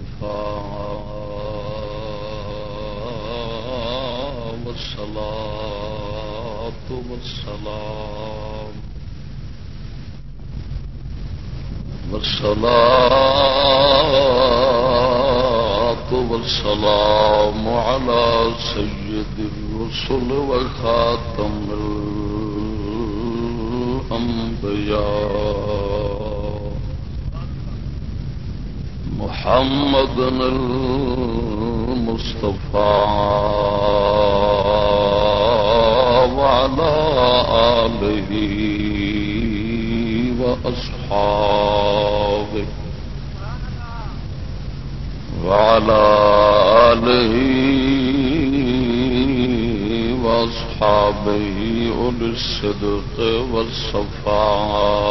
المصطفى والصلاة والسلام. والصلاة والسلام على سيد الرسل وخاتم الأنبياء. محمد المصطفى وعلى آله وأصحابه وعلى آله وأصحابه أولي الصدق والصفاء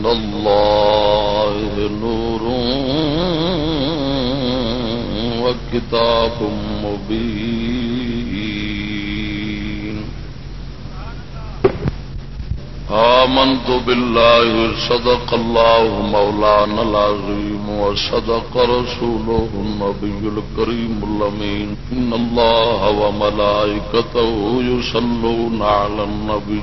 من الله نور وكتاب مبين آمنت بالله صدق الله مولانا العظيم وصدق رسوله النبي الكريم الأمين إن الله وملائكته يصلون على النبي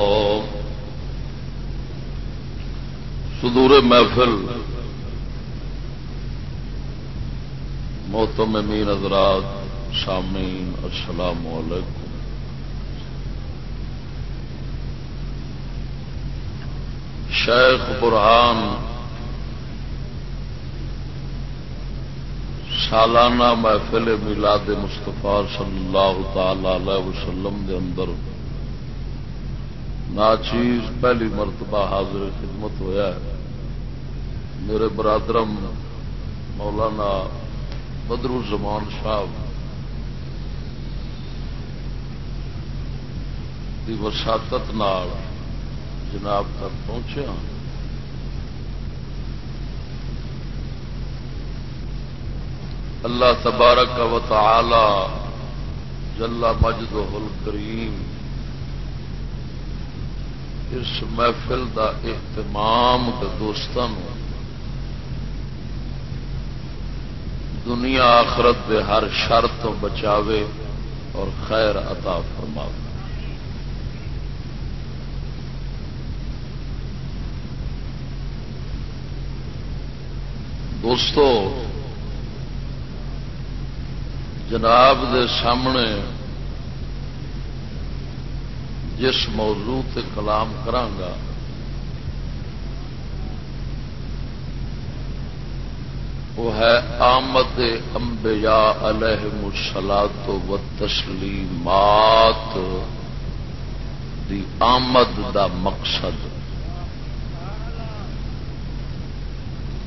صدور محفل محتمین حضرات سامعین السلام علیکم۔ شیخ برہان، سالانہ محفل میلاد مستفا صلی اللہ تعالی علیہ وسلم دے اندر ناچیز پہلی مرتبہ حاضر خدمت ہویا ہے۔ میرے برادرم مولانا بدرو زمان صاحب کی وساطت جناب تک پہنچیا ہاں۔ اللہ تبارک و تعالی جلا مجد و کریم اس محفل دا اہتمام کے دوستان دنیا آخرت دے ہر شر تو بچاوے اور خیر عطا فرماوے۔ دوستو، جناب دے سامنے جس موضوع تے کلام کرانگا وہ ہے آمد انبیاء علیہ مسلات و تسلیمات دی آمد دا مقصد۔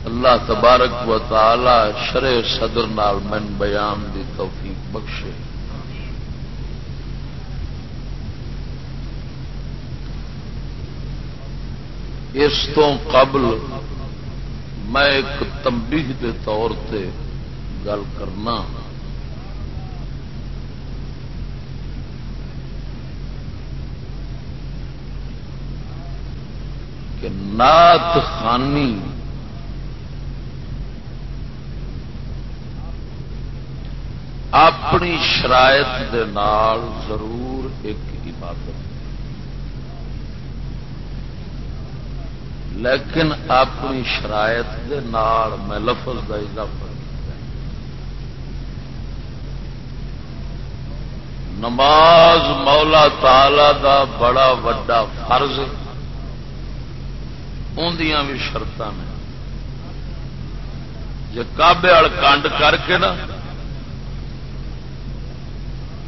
اللہ تبارک و تعالی شرع صدر نال من بیان دی توفیق بخشے۔ اس تو قبل میں ایک تنبیہ دے طور تے گل کرنا۔ کہ نات خانی اپنی شرائط دے نال ضرور ایک عبادت۔ لیکن اپنی شرائط دے نال میں لفظ کا اضافہ نماز مولا تالا دا بڑا وڈا فرض اندیاں بھی شرط نے۔ جی کابے وال کنڈ کر کے نا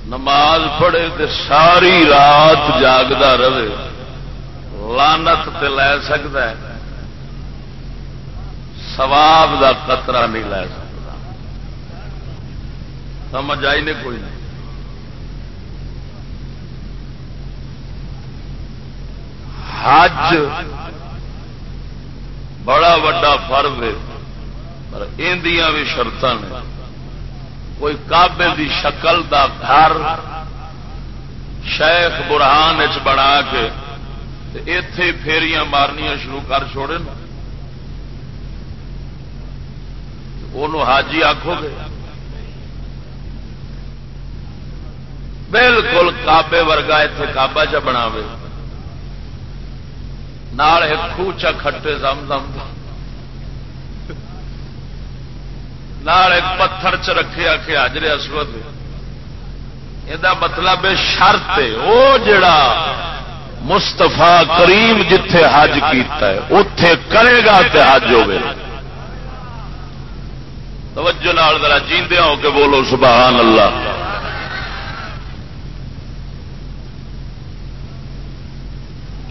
نماز پڑھے تو ساری رات جاگتا رہے۔ لانت تے لے سکتا ہے۔ سواب دا قطرہ نہیں لے سکتا۔ سمجھ آئی نہیں کوئی نہیں۔ حج بڑا وڈا فرض ہے، پر اندیاں بھی شرط نے۔ کوئی کابے دی شکل دا گھر شیخ برہان چ بنا کے اتے پھیریاں مارنیا شروع کر چھوڑے وہ حاجی آخو گے بالکل کابے ورگا اتے کابا چ بنا ایک خوچا کھٹے زم زم ایک پتھر چ رکھے آ کے حجر اسود یہ مطلب شرط وہ جڑا مستفا کریم جتھے حج کیتا ہے اتے کرے گا تے حج ہوگا توجہ نال ذرا جیندیا ہو کے بولو، سبحان اللہ۔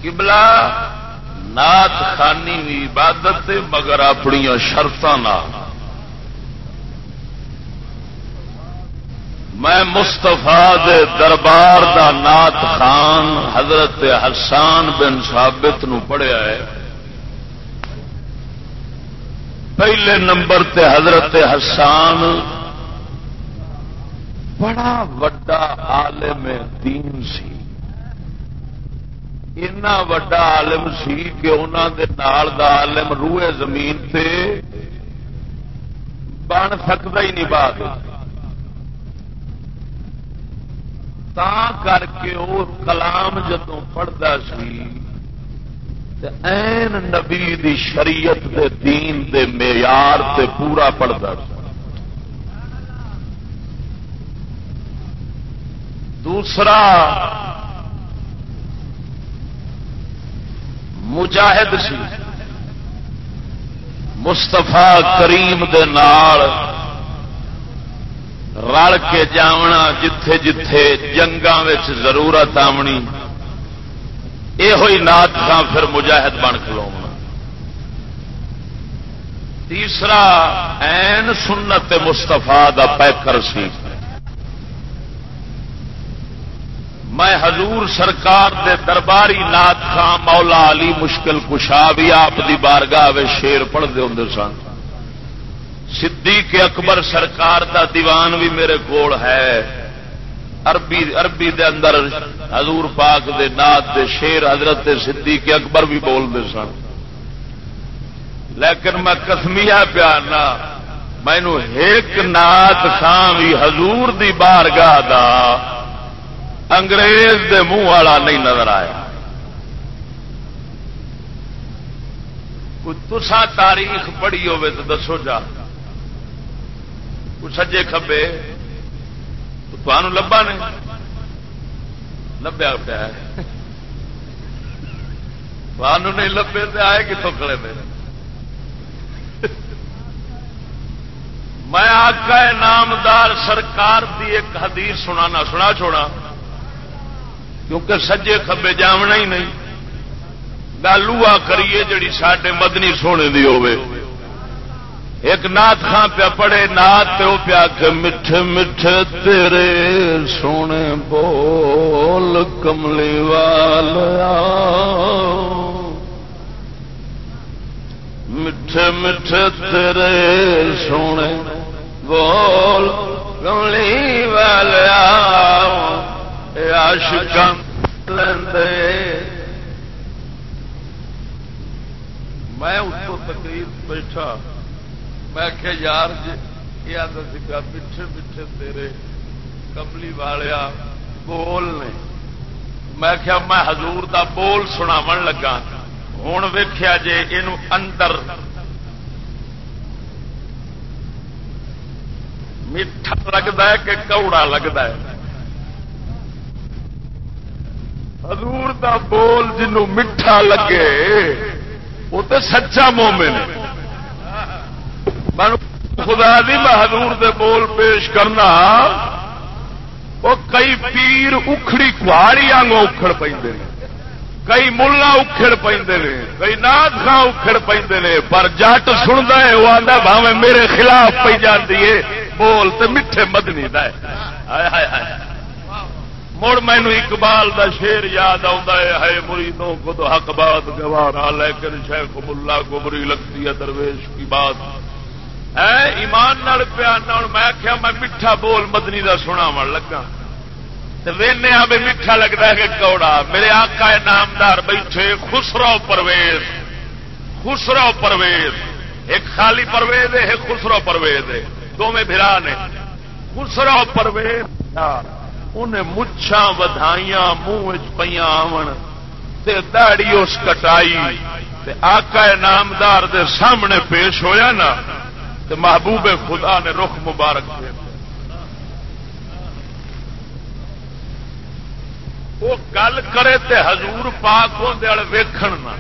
قبلہ نات خانی عبادت مگر اپنی شرط میں مستفا دربار دا نات خان حضرت حسان بن ثابت نو پڑھیا ہے۔ پہلے نمبر تے حضرت حسان بڑا وڈا عالم دین سی۔ اینا وڈا عالم سی کہ انہوں دے نال دا عالم روئے زمین تے بن سکتا ہی نہیں بات تا کر کے وہ کلام جدو پڑھتا سی این نبی دی شریعت دے دین دے معیار تے پورا پڑھتا دوسرا، مجاہد سی مستفا کریم دے نال رل کے جاونا جتھے جتھے جنگا ضرورت آمنی یہ ہوئی نات پھر مجاہد بن کلو تیسرا این سنت مستفا دا پیکر سی۔ میں حضور سرکار دے درباری نات خان مولا علی مشکل کشا بھی آپ دی بارگاہ شیر پڑھتے ہوں سن۔ صدیق اکبر سرکار دا دیوان بھی میرے کول ہے۔ عربی عربی دے اندر حضور پاک دے نات دے شیر حضرت صدیق اکبر بھی بولتے سن۔ لیکن میں کسمیا پیارنا مینو ایک نات خان بھی حضور دی بارگاہ دا انگریز دے منہ والا نہیں نظر آیا۔ تسا تاریخ پڑھی ہوے تو دسو جا۔ سجے کبے تو لبا نے۔ لبیا پیا نہیں لبے تو آئے کتوں کھڑے میرے۔ میں آقا نامدار سرکار دی ایک حدیث سنانا، سنا چھوڑا۔ کیونکہ سجے کبے جامنا ہی نہیں۔ گلوا کریے جڑی سڈے مدنی سونے دی ہوے ایک نات خان پیا پڑے نات پہ وہ پیا کہ میٹھے میٹھے تیرے سونے بول کملی والا۔ میٹھے میٹھے تیرے سونے بول کملی والا۔ میں اتو تقریب بیٹھا۔ میں کہ یار جی یہ سکا پیچھے پیچھے تیرے کملی والیا بول نے۔ میں کیا، میں حضور دا بول سناو لگا۔ ہوں ویخیا جے یہ اندر میٹھا لگتا ہے کہ کوڑا لگتا ہے۔ حضور دا بول جنوں میٹھا لگے، وہ تو سچا مومن خدا دی میں حضور دے بول پیش کرنا، وہ کئی پیر اکھڑی کہاڑی آگوں اکھڑ پہ کئی ملا اکھڑ پہ کئی نات خان اکھڑ پہ پر جٹ سنتا ہے، وہ آتا بھاوے میرے خلاف پی جاتی ہے، بول تو میٹھے مدنی ہے۔ مڑ مینو اقبال دا شیر یاد ہے مریدوں کو تو حق بات گوارا، لیکن شیخ ملا گبری لگتی ہے درویش کی بات۔ ہے، ایمان نال پیا میں کیا میں میٹھا بول مدنی دا سنا من لگا وینے بھی میٹھا لگتا ہے کہ کوڑا، میرے آقا نامدار، بیٹھے خسرو پرویز خسرو پرویز۔ ایک خالی پرویز ہے، ایک خسرو پرویز ہے۔ دونوں برا نے۔ خسرو پرویز انہیں مچھا ودائیاں منہ پہ آن دہڑی اس کٹائی۔ آقا نامدار دے سامنے پیش ہویا نا۔ تو محبوب خدا نے رخ مبارک دے وہ گل کرے تے حضور پاک ویکھن نہ۔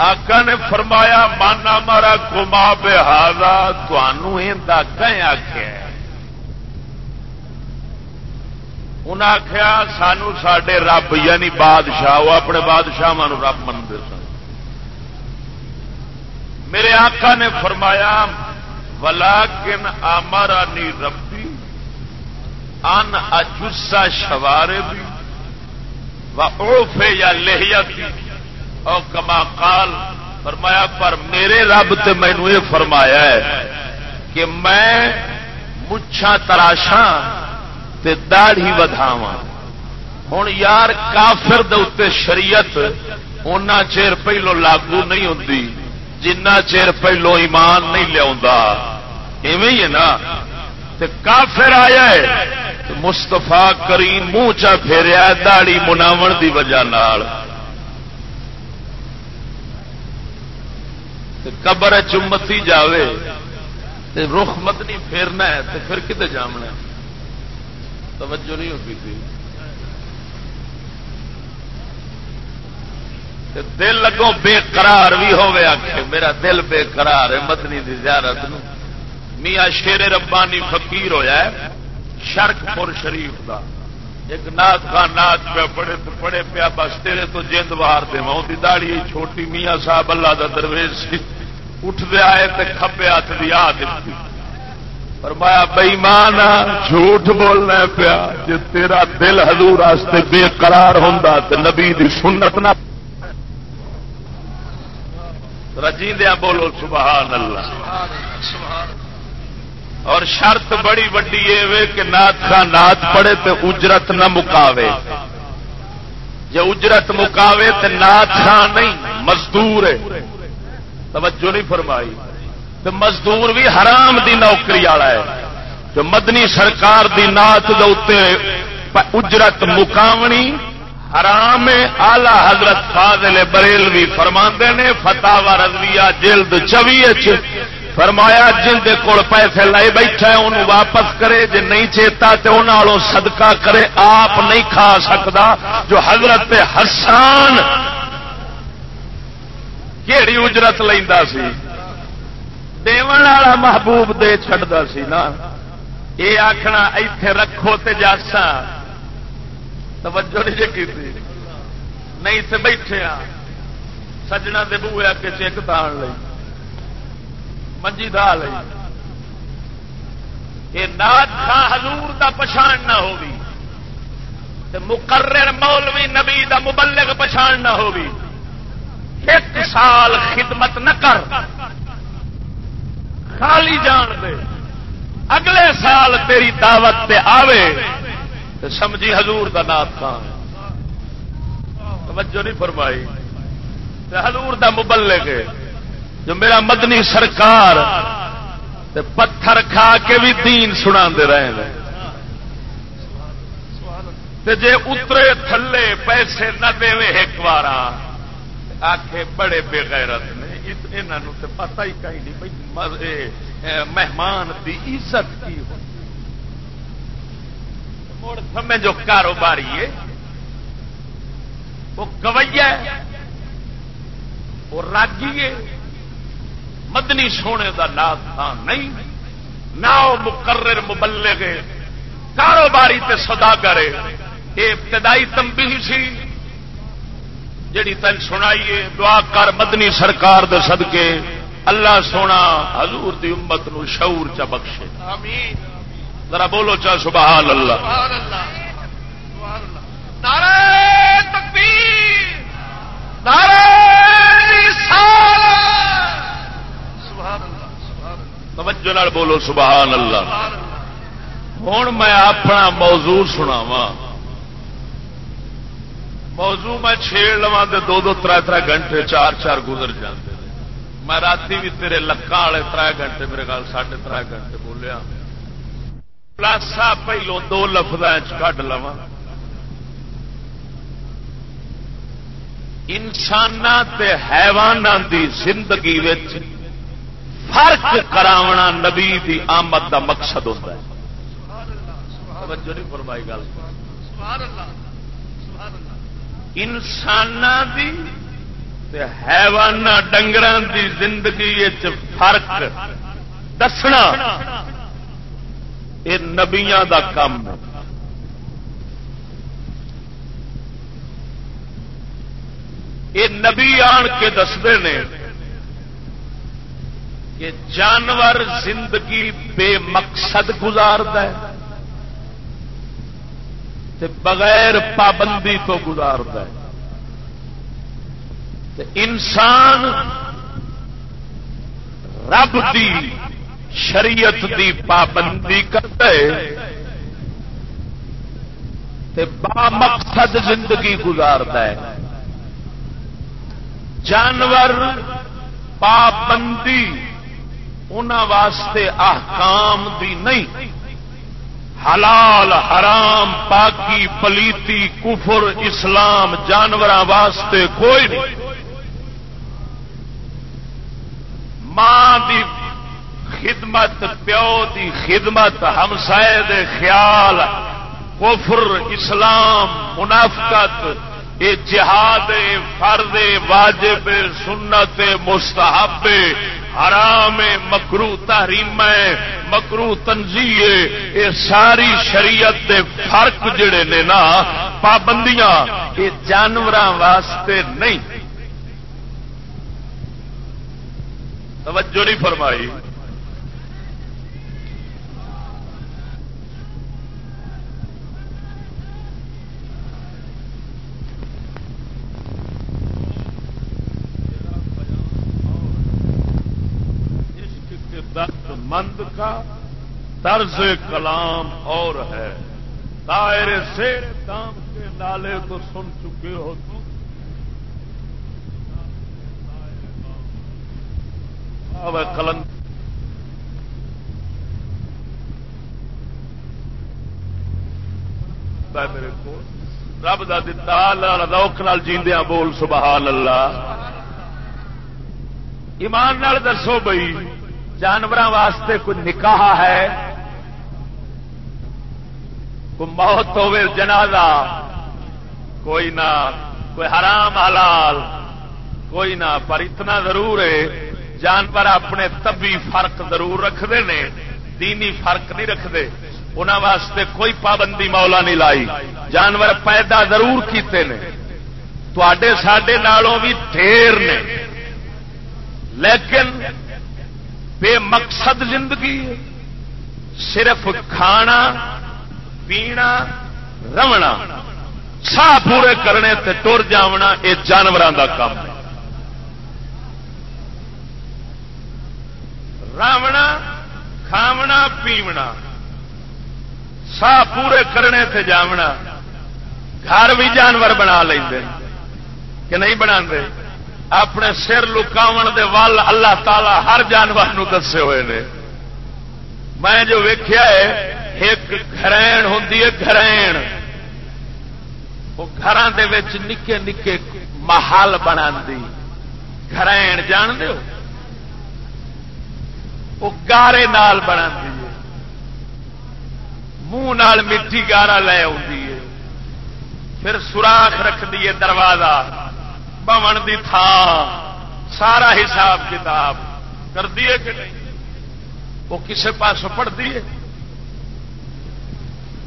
آقا نے فرمایا، مانا مارا گما بہادا تھی آخیا انہیں آخیا سانو سڈے رب یعنی بادشاہ، وہ اپنے بادشاہ رب منگے سن۔ میرے آقا نے فرمایا ولا کن ربی، ان اجسا شوارے بھی یا لہیا اور کما کال فرمایا، پر میرے رب تے مینو یہ فرمایا ہے کہ میں مچھا تراشاں تے داڑھی وداوا ہوں یار کافر دے شریعت اُنہ چیر پہلو لاگو نہیں ہوتی جنہ چیر پہلو ایمان نہیں لیا ہی ہے نا۔ تے کافر آیا ہے مستفا کریم منہ چا پھیریا داڑی مناو دی وجہ نال۔ قبر چمتی جاوے، تے رخ مدنی پھیرنا ہے، تے پھر کتنے جامنا توجہ نہیں ہوتی تھی۔ دل اگوں بے قرار بھی ہوئے آخ میرا دل بے قرار ہے، مدنی دی زیارت نو۔ میاں شیر ربانی فقیر ہویا ہے، شرک پور شریف دا۔ ایک نات کا نات پہ پڑے تو پڑے پیا، بس تیرے تو جند وار دے ماؤں دی داڑی چھوٹی میاں صاحب اللہ دا درویش اٹھ دے آئے تے کھپے ہاتھ دی آ دیتی فرمایا بئیمان جھوٹ بولنا پیا جی تیرا دل حضور آستے بے قرار ہوں تو نبی دی سنت نہ رجیندیا بولو سبحان اللہ۔ اور شرط بڑی وڈی یہ کہ نات کا نات پڑے تو اجرت نہ مکاوے۔ جی اجرت مکاوے تو نات خان نہیں، مزدور ہے۔ توجہ نہیں فرمائی۔ تو مزدور بھی حرام دی نوکری والا ہے۔ جو مدنی سرکار دی نات اجرت مکاونی حرام آلہ حضرت فاضل بریلوی فرما نے فتح و رضویہ جلد چوی فرمایا، جن دے کول پیسے لائے بیٹھا ہے انہوں واپس کرے، جے نہیں چیتا تو انہوں صدقہ کرے، آپ نہیں کھا سکتا جو حضرت حسان کہڑی اجرت لینا سی والا محبوب دے چڑھتا سی نا۔ یہ آخنا اتے رکھو تے جاسا توجہ نہیں جی کی نہیں تے بیٹھے آ سجنا دے بوے آ کے چیک دان لی منجی دا لی یہ نات خاں حضور دا پچھان نہ ہوگی مقرر مولوی نبی دا مبلغ پچھان نہ ہوگی ایک سال خدمت نہ کر۔ خالی جان دے۔ اگلے سال تیری دعوت تے آوے۔ تو سمجھی حضور دا نات خان توجہ نہیں فرمائی۔ حضور دا مبلغ جو میرا مدنی سرکار تے پتھر کھا کے بھی دین سنا دے رہے ہیں تے جے اترے تھلے پیسے نہ دے ایک بار آخ بڑے بےغیرت نے۔ یہاں پتا ہی کہیں نہیں بھائی مہمان کی عزت کی ہو مڑ سمے جو کاروباری ہے، وہ گویا وہ راگی ہے۔ مدنی سونے کا نام تھا نہیں، نہ وہ مقرر مبلے گئے کاروباری تے سدا کرے یہ ابتدائی تمبی سی۔ جڑی تین سنائیے دعا کر مدنی سرکار دے صدقے۔ اللہ سونا حضور دی امت نو شعور چ بخشے۔ ذرا بولو چا سبحان اللہ۔ توجہ بولو سبحان اللہ۔ ہوں میں اپنا موضوع سناواں۔ موضوع میں چھیڑ لوا تو دو دو تر تر گھنٹے چار چار گزر جاتے میں رات بھی تیرے لکا والے تر گھنٹے میرے گل ساڑھے تر گھنٹے بولیا پلاسا پہلو دو لفظ کھ لوا انسان حیوان دی زندگی فرق کراونا نبی دی آمد دا مقصد ہوتا ہے۔ فرمائی گل۔ انسان حیوان ڈنگر دی زندگی فرق دسنا۔ یہ نبیا کا کام یہ نبی آن کے دستے نے کہ جانور زندگی بے مقصد گزارد بغیر پابندی تو گزارد انسان رب دی شریعت دی پابندی کرتے با مقصد زندگی گزارد جانور پابندی ان واسطے احکام دی نہیں۔ حلال، حرام، پاکی، پلیتی، کفر، اسلام جانور واسطے کوئی نہیں۔ ماں دی خدمت، پیو دی خدمت، ہمسائے دے خیال، کفر، اسلام، منافقت یہ جہاد فرد واجب سنت مستحب حرام مکرو تحریم مکرو تنظی یہ ساری شریعت دے فرق جڑے نے نا، پابندیاں یہ جانور واسطے نہیں۔ توجہ نہیں فرمائی۔ مند کا طرز کلام اور ہے۔ دائرے سے دام کے نالے کو سن چکے ہو تم کلن میرے کو رب کا دتا روک نال جیندیاں بول سبحان اللہ۔ ایمان نال دسو بھائی۔ جانور واسطے کوئی نکاح ہے؟ کوئی موت ہوے جنازہ؟ کوئی نہ، کوئی حرام حلال، کوئی نہ، پر اتنا ضرور ہے، جانور اپنے تبھی فرق ضرور رکھتے ہیں، دینی فرق نہیں رکھتے انہوں واسطے کوئی پابندی مولا نہیں لائی، جانور پیدا ضرور کیتے ہیں۔ سڈے نالوں بھی ڈھیر نے لیکن بے مقصد زندگی صرف کھانا، پینا رونا سا پورے کرنے تے ٹر جاونا یہ جانوروں کا کام ہے۔ راونا کھاونا، پیونا سا پورے کرنے تے جاونا، گھر بھی جانور بنا لیں کہ نہیں بنا اپنے سر لکاو دے وال اللہ تعالی ہر جانور نو دسے ہوئے نے۔ میں جو ویخیا ہے، ایک گرین ہوں گرین وہ گھر نکے نکے محل بنا گرائن جان دو وہ گارے نال بنا منہ مٹی گارا لے ہے۔ پھر سوراخ رکھ دیے دروازہ۔ بمن دی تھان سارا حساب کتاب۔ کر دیے کہ نہیں؟ وہ کسے پاس پڑھ دیے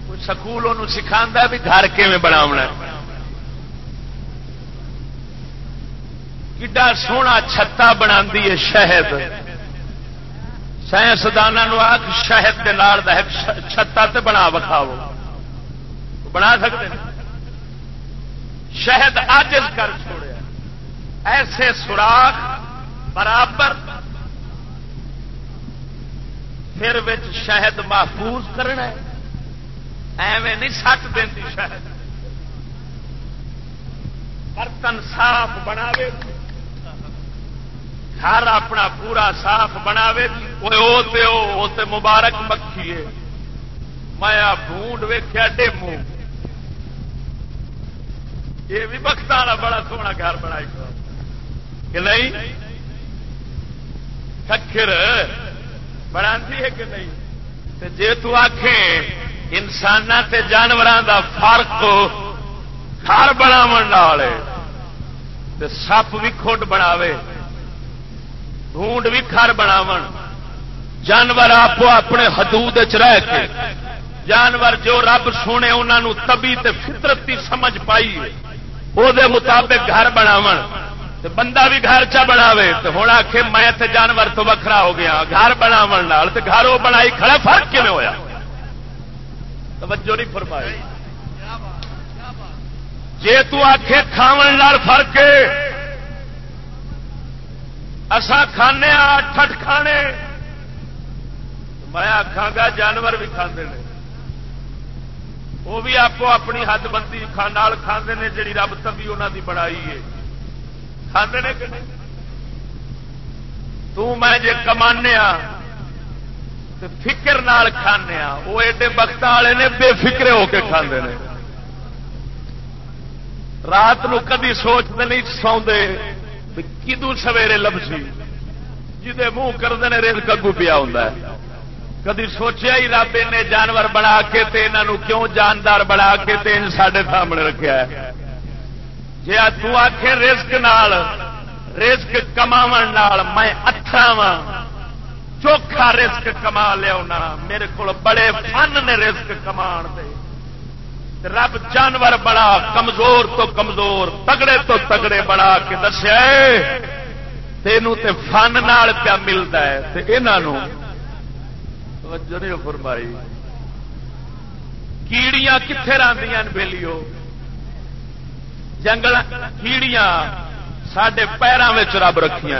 کوئی سکول ان سکھا بھی گھر کیون بناونا کڈا سونا چھتا بنا شہد؟ سائنسدان آخ شہد کے نال چھتا تے بنا بکھاو بنا سکتے شہد آجز کر چھوڑیا ایسے سوراخ برابر پھر شہد محفوظ کرنا ایویں نہیں سٹ دینی شہد۔ برتن صاف بناوے۔ گھر اپنا پورا صاف بناوے۔ مبارک مکھی ہے۔ میں بونڈ ویخیا ڈیمو۔ یہ بھی بخت والا بڑا سونا گھر بنائی۔ کہ نہیں؟ ککر بنا ہے کہ نہیں؟ جی تک انسان تے جانوروں دا فرق گھر بناو سپ بھی کھٹ بناوے۔ ڈھونڈ بھی گھر بناو جانور آپ اپنے حدود رہ کے۔ جانور جو رب سونے انہوں تبھی تے فطرتی سمجھ پائی وہ مطابق گھر بناو بندہ بھی گھر چا بناوے، تو ہوں آخ میں تے جانور تو وکھرا ہو گیا، گھر بناو گھر وہ بنائی کھڑا، فرق کیون ہوا توجہ نہیں فرمائی۔ جی تکھے کھاو فرق اسا کھانے ٹھٹ کھانے، میں آخا گا جانور بھی کھانے وہ بھی آپ اپنی حد بندی کھانے جی رب تبھی انہوں کی بڑائی ہے۔ کھانے نے کہ میں جے کمانے فکر نال کھانے وہ ایڈے بخت والے نے بے فکرے ہو کے کھانے نے۔ رات نو کدی سوچتے نہیں سوندے کدو سویرے لبسی جہے منہ کرتے ہیں ریل کگو پیا ہوں کدی سوچیا ہی رب نے جانور بنا کے تے انہوں کیوں جاندار بنا کے تے سڈے سامنے رکھا ہے؟ جی تک رسک نال رسک کما میں اترا وا چوکھا رسک کما لیا میرے کو بڑے فن نے رسک کما دے۔ رب جانور بڑا کمزور تو کمزور، تگڑے تو تگڑے بڑا کے دسیا تینوں تے فن نال پیا ملتا ہے۔ یہ فرمائی۔ کیڑیاں کتنے راندیاں بےلیو جنگل کیڑیاں سڈے پیروں میں رب رکھیا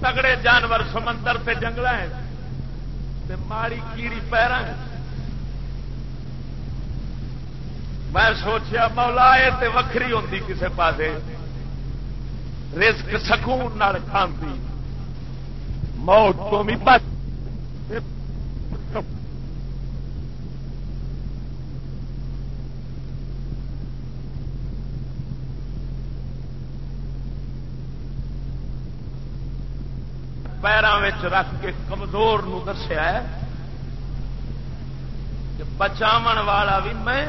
تگڑے جانور سمندر سے جنگل ہیں ماڑی کیڑی پیر میں سوچیا مولا یہ وکری ہوتی کسی پاس رسک سکون کھانتی موت تو بھی بچ پیروں رکھ کے کمزور دسیا کہ بچاو والا بھی میں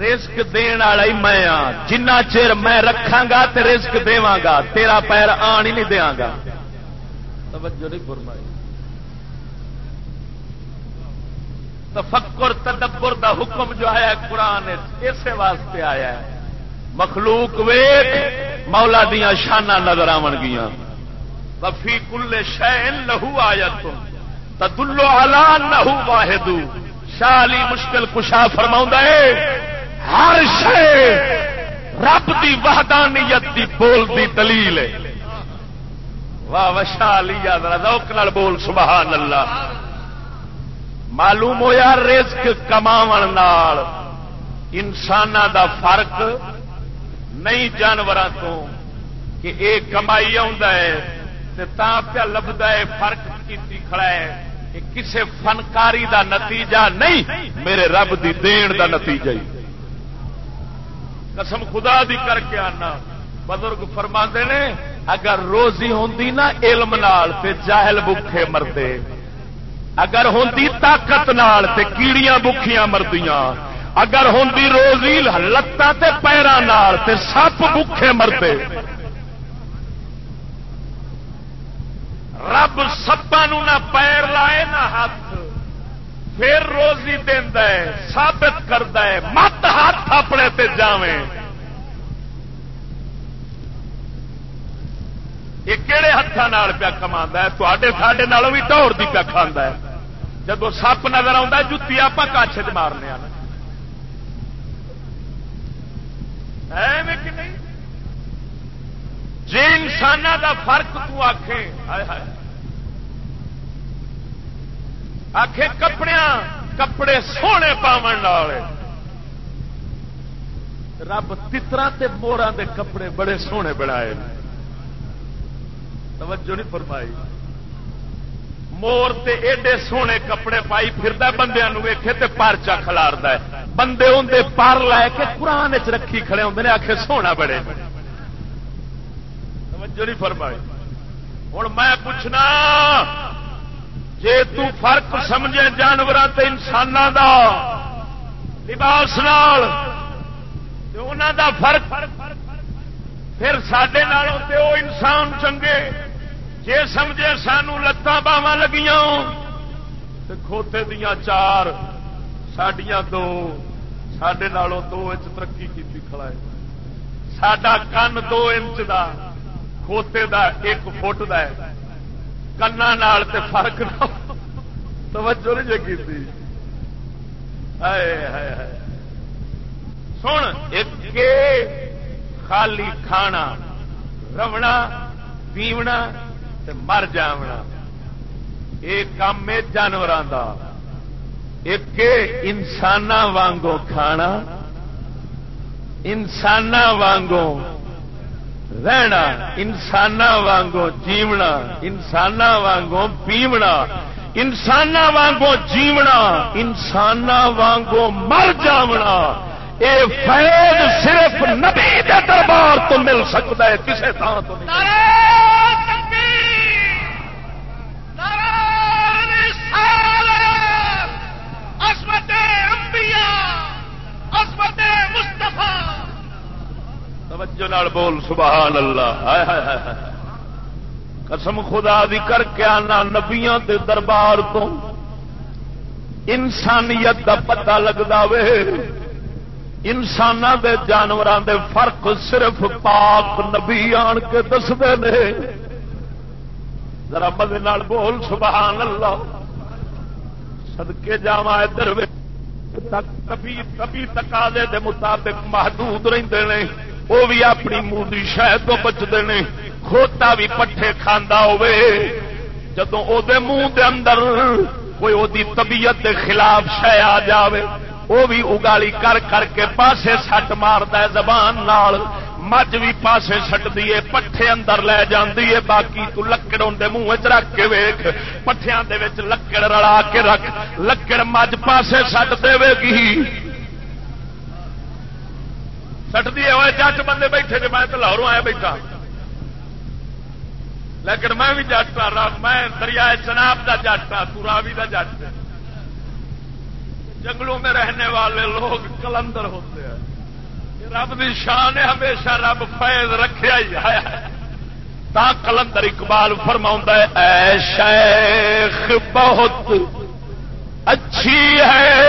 رسک دن والا ہی میں ہاں جنا چر میں رکھا گا تو رسک دوا گا تیرا پیر آن ہی نہیں دیا گا توجہ نہیں فرمائی تفکر تدبر دا حکم جو آیا قرآن اسی واسطے آیا ہے مخلوق ویٹ مولا دیا شانہ نظر آن گیا وفی کل شہن لہو آیا تم تدلو آلان لہو واحد شالی مشکل کشا فرما ہے، ہر شہ رب دی وحدانیت دی بول دی دلیل واہ وشالی روک نال بول، سبحان اللہ۔ معلوم ہوا رزق کماو انسان دا فرق نہیں جانوروں تو کہ ایک کمائی آ پیا لبدا ہے، فرق کی کھڑا ہے کہ کسے فنکاری دا نتیجہ نہیں، میرے رب دی دین دا نتیجہ ہی۔ قسم خدا دی کر کے آنا۔ بزرگ فرما نے، اگر روزی ہوں نا علم نال تے جاہل بکھے مردے، اگر ہوں طاقت نال تے کیڑیاں بکھیاں مردیاں، اگر ہوں روزی لتاں تے پیران نال تے سپ بکھے مردے رب سپا نہ پیر لائے نہ ہاتھ۔ پھر روزی دینا ثابت کرتا ہے، مت ہاتھ اپنے تے جاویں۔ یہ کہڑے ہاتھوں پیا کما ہے؟ تے ساڈے بھی ٹور کی پیا کھانا ہے۔ جب سپ نظر آتا جتی آپ کچھ چ مارنے جی انسان دا فرق تو آخے آخے کپڑے کپڑے سونے پاون رب تترا مورا دے کپڑے بڑے سونے بنائے۔ توجہ نہیں فرمائی۔ مور تے ایڈے سونے کپڑے پائی پھر بندے ویخے تے پارچا کلار بندے اندر پر لے کے قرآن چ رکھی کھڑے ہوں آخے سونا بڑے۔ توجہ نہیں فرمائی۔ ہوں میں پوچھنا، جے تو فرق سمجھے جانور انسان دا لباس نال دا فرق، پھر سڈے وہ انسان چنگے۔ جے سمجھے سانو لتاں باوا لگیاں کھوتے دیا چار سڈیا دو سڈے دو انچ ترقی کی کھڑا ہے۔ سڈا کن دو انچ دا۔ کھوتے دا ایک فٹ دا ہے۔ کنا نال تے فرق نہ توجہ نہیں جگی تھی۔ سن، ایک خالی کھانا رونا پیونا تے مر جاونا۔ یہ کام ہے جانور ایک انسان وانگو کھانا انسان وانگو رہنا انسان وانگو جیونا انسان وانگو پیونا انسان وانگو جیونا انسان وانگو مر جاونا۔ اے فیض صرف نبی دے دربار تو مل سکتا ہے کسی تھان تو نال بول، سبحان اللہ۔ قسم خدا دی کر کے آنا نبیاں دے دربار تو۔ انسانیت دا پتہ لگتا وے۔ انسان دے جانوراں دے فرق صرف پاک نبی آن کے دستے نے۔ ذرا مدد بول، سبحان اللہ۔ سدکے جا ادھر کبھی تقاضے دے مطابق محدود رہتے ہیں وہ بھی اپنی موڈی شاید تو بچتے ہیں کھوتا بھی پٹھے کھانا ہوے جدو منہ دے اندر کوئی وہ طبیعت دے خلاف شہ آ جاوے، وہ بھی اگالی کر کر کے پاسے سٹ مارد زبان نال۔ مجھ بھی پاسے سٹ دیے پٹھے اندر لے جاندی ہے۔ باقی تو لکڑ اندر منہ رکھ کے ویخ پٹھیا لکڑ رلا کے رکھ۔ لکڑ مجھ پاسے سٹ دے گی۔ سٹ دیے ہوئے جٹ بندے بیٹھے جی میں تو لاہوروں آیا بیٹھا۔ لیکن میں بھی جٹ ہاں میں دریائے چناب کا جٹ ہاں تراوی کا جٹ ہاں۔ جنگلوں میں رہنے والے لوگ کلندر ہوتے ہیں۔ رب کی شان ہے، ہمیشہ رب فیض رکھا ہی آیا تا کلندر اقبال فرما ہے، اے شیخ بہت اچھی ہے،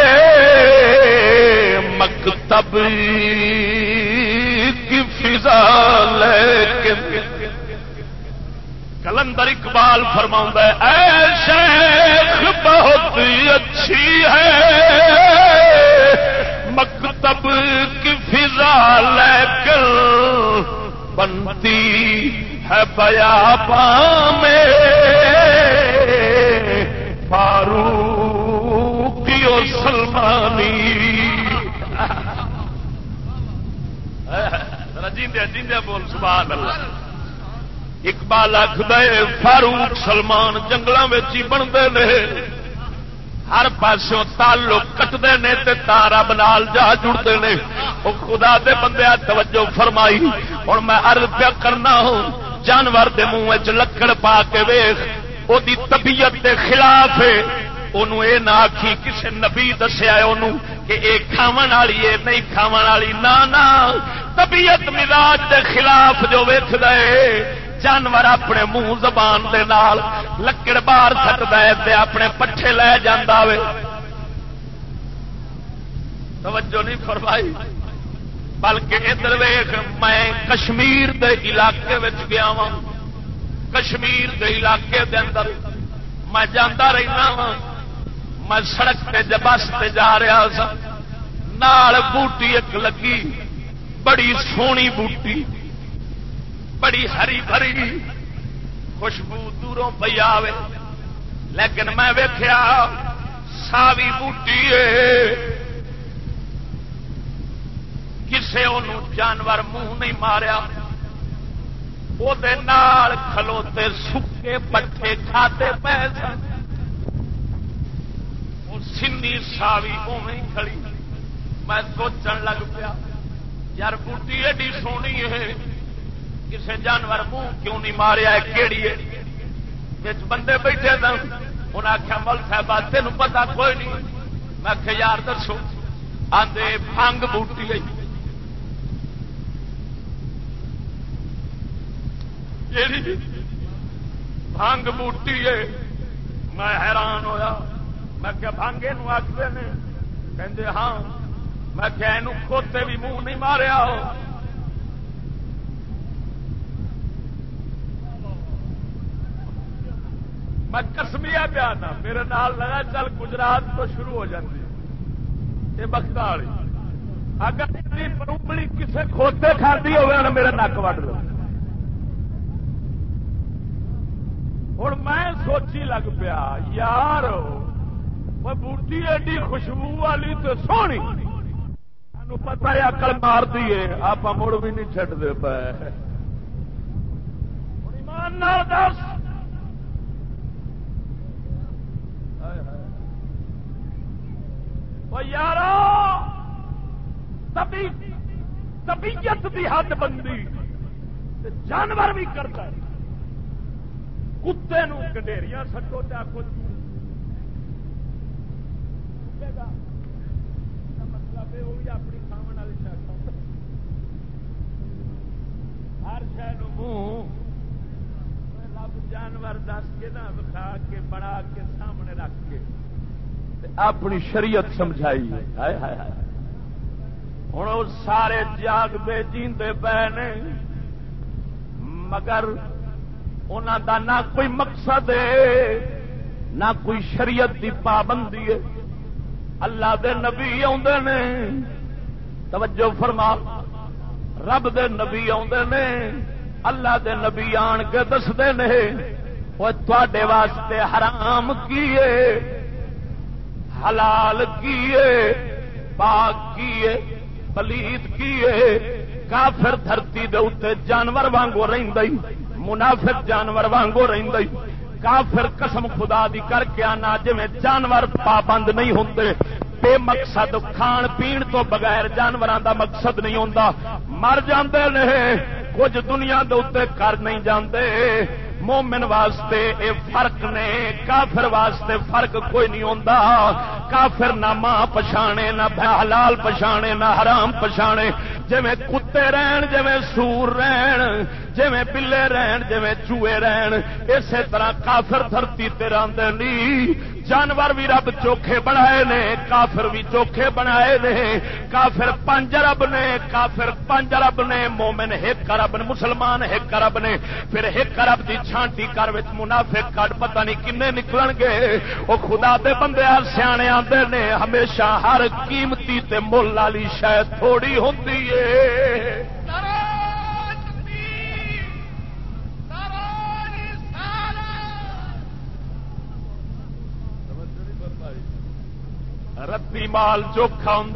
مکتب کلندر اقبال فرما اے شیخ بہت اچھی ہے، مکتب کی فضا لیکن بنتی ہے بیا میں فاروقی سلمانی۔ جیندے جیندے بول سبحان اللہ۔ اقبال آخد فاروق سلمان جنگلوں میں ہی بنتے ہیں ہر پاسوں تعلق کٹتے ہیں تارا بنال جا جڑتے ہیں وہ خدا دے بندے توجہ فرمائی۔ اور میں ارد پیا کرنا ہوں، جانور دے منہ لکڑ پا کے ویخ وہ طبیعت دے خلاف ہے۔ انہوں اے نہ آخی کسی نبی دسیا کہ اے کھاون والی ہے نہیں کھاون والی نہ طبیعت مزاج دے خلاف جو ویخ دے جانور اپنے منہ زبان دے نال لکڑ باہر سٹ دے اپنے پٹھے لے جانا وے توجہ نہیں فرمائی بلکہ ادھر ویخ میں کشمیر دے علاقے گیا وا کشمیر دے علاقے دے اندر میں جانا رہنا وا میں سڑک پہ بس پہ جا رہا سا۔ نال بوٹی ایک لگی، بڑی سونی بوٹی، بڑی ہری بھری، خوشبو دوروں پی آئے لیکن میں ویخیا ساوی بوٹی کسے ان جانور منہ نہیں ماریا۔ وہ کھلوتے سکے پٹھے کھاتے پے سن۔ سنی ساوی اوی کھڑی۔ میں سوچن لگ پیا، یار بوٹی ایڈی سونی ہے، کسے جانور منہ کیوں نہیں ماریا کہڑی ہے؟ بندے بیٹھے دن انہیں آخیا مل صاحب تین پتا کوئی نہیں۔ میں آخیا یار دسو آدھے بنگ بوٹی ہے۔ بھنگ بوٹی ہے۔ میں حیران ہویا۔ میں کیا بھانگے آخر نے۔ کہ ہاں۔ میں کیا یہ کھوتے بھی منہ نہیں ماریا ہو۔ میں کسمیا پیا تھا۔ میرے نال لگا چل گجرات تو شروع ہو جاتی یہ بخت والی۔ اگر پروبلی کسی کھوتے کھاتی ہوگا میرے نک وڈ لو ہوں میں سوچی لگ پیا، یار بوٹی ایڈی خوشبو والی تو سونی پتا ہے اکل مار دیے آپ مڑ بھی نہیں چڈتے پے دس یار طبیعت بھی حد بندی جانور بھی کرتا ہے کتے گڈیریاں سٹو چاہو مطلب وہ بھی اپنی کھاون والی شاخ ہر شہر منہ رب جانور دس کے نہ بکھا کے بڑا کے، سامنے رکھ کے۔ اپنی شریعت سمجھائی۔ ہوں سارے جاگتے جیندے پے نے۔ مگر انہوں دا نہ کوئی مقصد ہے، نہ کوئی شریعت دی پابندی ہے۔ اللہ دے نبی آدھے نے۔ توجہ فرما۔ رب دے نبی آدھے نے۔ اللہ دے نبی آن کے دستے نے۔ وہ تے واسطے حرام کیے حلال کیے پاک کیے پلیت کیے کافر دھرتی دے اتنے جانور وانگو رہی منافق جانور وانگو رہی کافر قسم خدا دی کر کے آنا جی جانور پابند نہیں ہوں بے مقصد کھان پین تو بغیر جانوروں دا مقصد نہیں ہوتا مر جاندے نے، کچھ دنیا دے اتنے کر نہیں جاندے۔ مومن واسطے اے فرق نے، کافر واسطے فرق کوئی نہیں ہوتا کافر نہ ماں پچھانے، نہ حلال پچھانے، نہ حرام پچھانے۔ جی کتے رہن، جویں سور رہن، جویں بلے رہن، جویں چوئے رہن، اسی طرح کافر دھرتی تے راندے نہیں جانور بھی رب چوکھے بنائے نے، کافر بھی چوکھے بنائے نے۔ کافر پنج رب نے، کافر پنج رب نے۔ مومن ایک رب نے، مسلمان ایک رب نے۔ پھر ایک رب کی چھانٹی کر منافع کٹ پتہ نہیں کنے نکل گے۔ وہ خدا دے بندے سیانے آتے نے، ہمیشہ ہر قیمتی تے مل والی شاید تھوڑی ہوتی ہے ردی مال چوکھا ہوں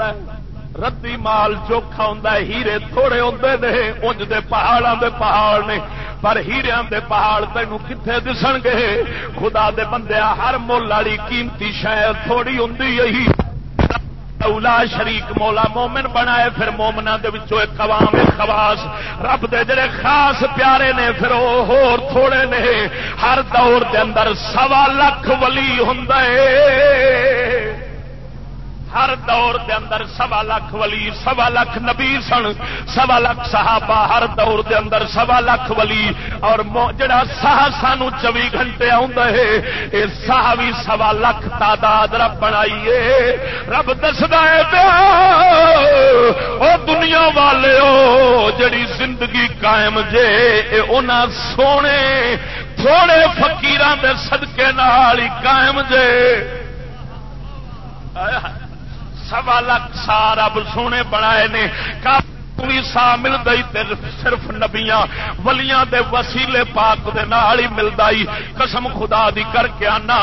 ردی مال چوکھا ہوں ہیرے تھوڑے ہوتے نے انج دے پہاڑوں دے پہاڑ نے۔ پر ہیرے دے پہاڑ تین کتنے دسن گے؟ خدا دے بندے ہر مل والی قیمتی شاید تھوڑی ہوں اولا شریک مولا مومن بنائے، پھر مومنا ایک عوام خواس رب دے جڑے خاص پیارے نے، پھر وہ ہور تھوڑے نے۔ ہر دور دے اندر سوا لکھ ولی ہوں ہر دور دے اندر سوا لکھ ولی، سوا لکھ نبی سن، سوا لکھ صحابہ، ہر دور دے اندر سوا لکھ ولی۔ اور جڑا سہ سانو چوبی گھنٹے آ سہ بھی سوا لکھ تعداد رب بنائیے۔ رب دسدا او دنیا والے، او جڑی زندگی قائم جے انہاں سونے، تھوڑے فقیران دے صدقے نال ہی قائم جے۔ آیا سوا لاکھ سارا سونے بنائے نے۔ سا مل گئی صرف نبیاں، ولیاں دے وسیلے پاک دے نال ہی ملدا قسم خدا دی کر کے آنا۔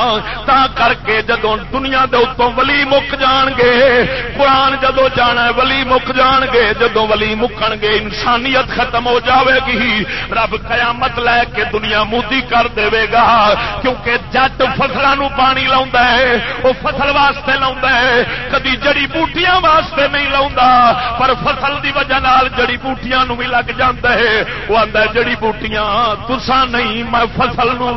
تا کر کے جدوں دنیا دے اتوں ولی مک جان گے، قرآن جدو جانا ہے ولی مک جان گے جدو ولی مکن گے، انسانیت ختم ہو جاوے گی۔ رب قیامت لے کے دنیا مودی کر دے گا۔ کیونکہ جٹ فصلوں پانی لا ہے وہ فصل واسطے لا ہے۔ کدی جڑی بوٹیاں واسطے نہیں لا پر فصل دی وجہ نال جڑی بوٹیاں نو بھی لگ جاتا ہے وہ آتا جڑی بوٹیاں تسا نہیں میں فصل نو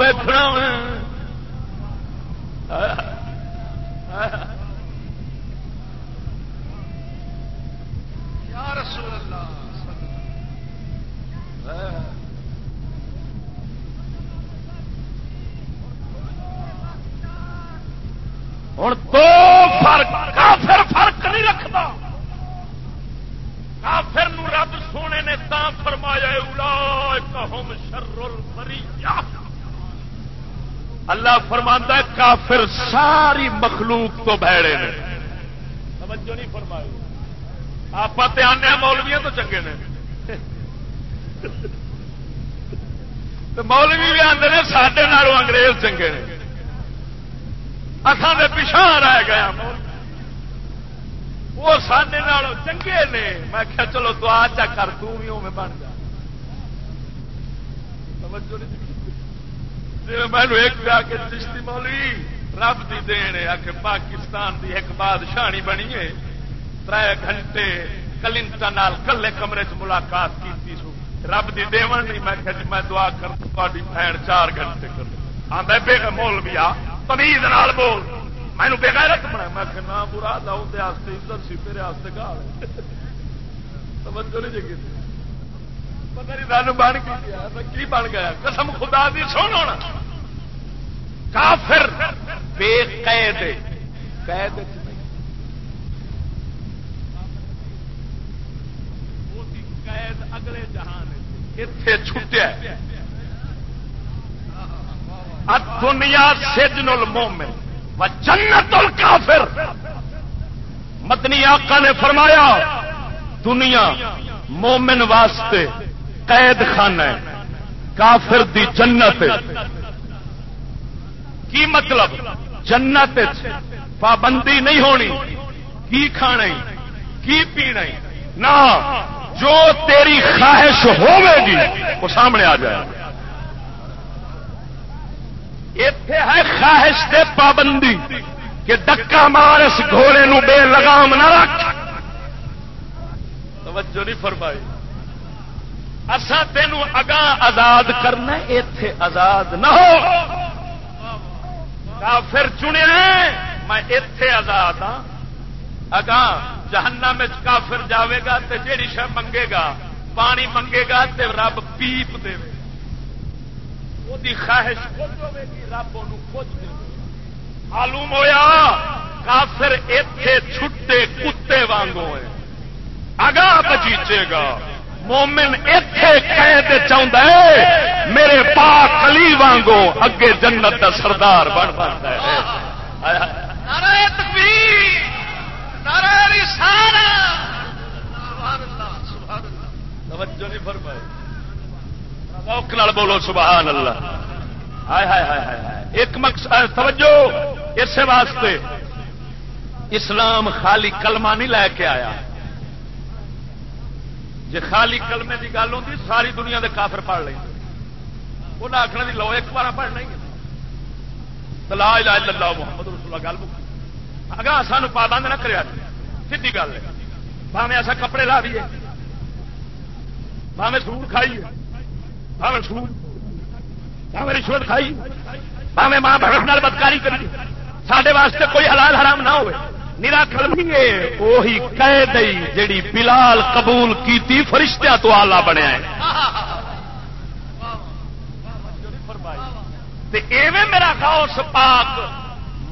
رسول اللہ ہوں تو فرق کافر فرق نہیں رکھتا۔ کافر نو رب سونے نے تا فرمایا اللہ فرماندہ ہے، کافر ساری مخلوق تو بہڑے نے۔ توجہ نہیں فرمایا آپ آنے مولویا تو چنگے نے۔ مولوی بھی آتے ہیں سڈے انگریز چنگے نے۔ اکھان کے پچھا رہ گیا وہ سڈے چنگے نے۔ میں کیا چلو تو آ چا کر توں بن جا۔ جی، مینو ایک پیا کے چشتی مولی، رب کی دین آ کے پاکستان کی ایک بادشاہی بنی ہے۔ تر گھنٹے کلنٹن کلے کمرے چ ملاقات کی سو۔ رب کی دیون نہیں، میں کہ جی، میں دعا کر تاری بہن چار گھنٹے کر آدھا بے مول بھی آ تمیز بول۔ میں بےغیرت بنا میں کہ نہ برا لاؤ ادھر سی تیرے گال توجہ نہیں جگی پتہ نہیں سانو بن گیا کی بن گیا قسم خدا دی سن ہونا۔ کافر بے قید قید قید اگلے جہان اتے چھٹیا دنیا سجن المومن۔ جنت الکافر۔ مدنی آقا نے فرمایا، دنیا مومن واسطے قید خانہ ہے، کافر دی جنت کی مطلب؟ جنت پابندی نہیں ہونی۔ کی کھانا کی پینا نہ، جو تیری خواہش ہوے گی وہ سامنے آ جائے۔ اتے ہے خواہش دے پابندی کہ ڈکا مار اس گھوڑے نو بے لگام نہ رکھ۔ توجہ نہیں فرمائی۔ اصا تین اگاں آزاد کرنا اتے آزاد نہ ہو۔ کافر چنے میں اتے آزاد ہاں۔ اگاں جہنم میں کافر جاوے گا تے جیڑی شہ منگے گا، پانی منگے گا تے رب پیپ دے خواہش رب معلوم ہوا کافر اتے چھٹے کتے وانگو ہے۔ اگاں بچیچے گا۔ مومن اتے قید چاہتا ہے میرے پا کلی وانگو اگے جنت کا سردار بن پاتا ہے۔ توجہ نہیں فرمائی۔ بولو سبحان اللہ ہائے ہائے ہائے ہائے۔ ایک مقصد توجہ اس واسطے اسلام خالی کلمہ نہیں لے کے آیا۔ جی خالی کلمے کی گل ہوتی ساری دنیا دے کافر پڑھ لیں۔ وہ آخر دی لو، ایک بار پڑھنا ہی لا الہ الا اللہ، محمد رسول اللہ، گل اگر سانو پابند نہ کریا جی، سی گل ہے۔ بھاوے ایسا کپڑے لا دیے۔ بھاوے سوٹ کھائیے۔ بھاوے سوٹ بھاوے رشوت کھائی بھاوے ماں بہن بدکاری کری۔ سڈے واسطے کوئی حلال حرام نہ ہوئے۔ نیرا کلمی وہی قید جیڑی بلال قبول کیتی فرشتہ تو آلہ بنیا ہے۔ ایویں میرا غوث پاک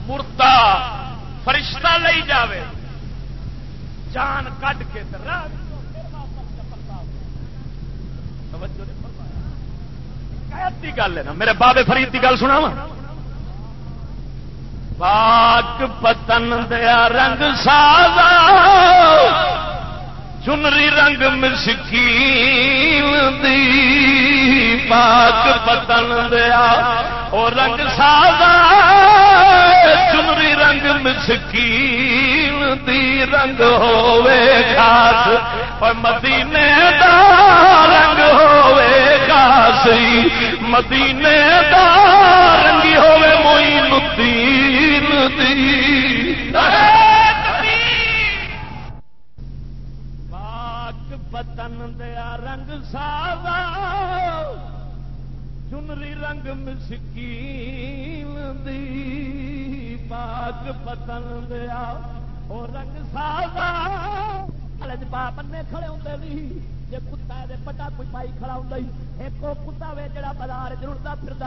مردہ فرشتہ لئی جاوے۔ جان کٹ کے گل ہے نا، میرے بابے فرید کی گل سنا وا پاک پتن دیا رنگ سازا، چنری رنگ مسکی دی۔ پاک پتن دیا او رنگ سازا، چنری رنگ مسکین دی۔ رنگ ہوے خاص اور مدینے دا رنگ ہوے خاص مدینے دا رنگی ہوے موئی الدین دی پاک پتن دیا رنگ سازا، چنری رنگ مسکین دی۔ پاک پتن دیا وہ رنگ سازا۔ پا بنے کھڑے ہوتے نہیں۔ جی کتا دے پٹا کوئی پائی کھڑا ہوں ایک وہ کتا وے جڑا بازار جڑتا پھر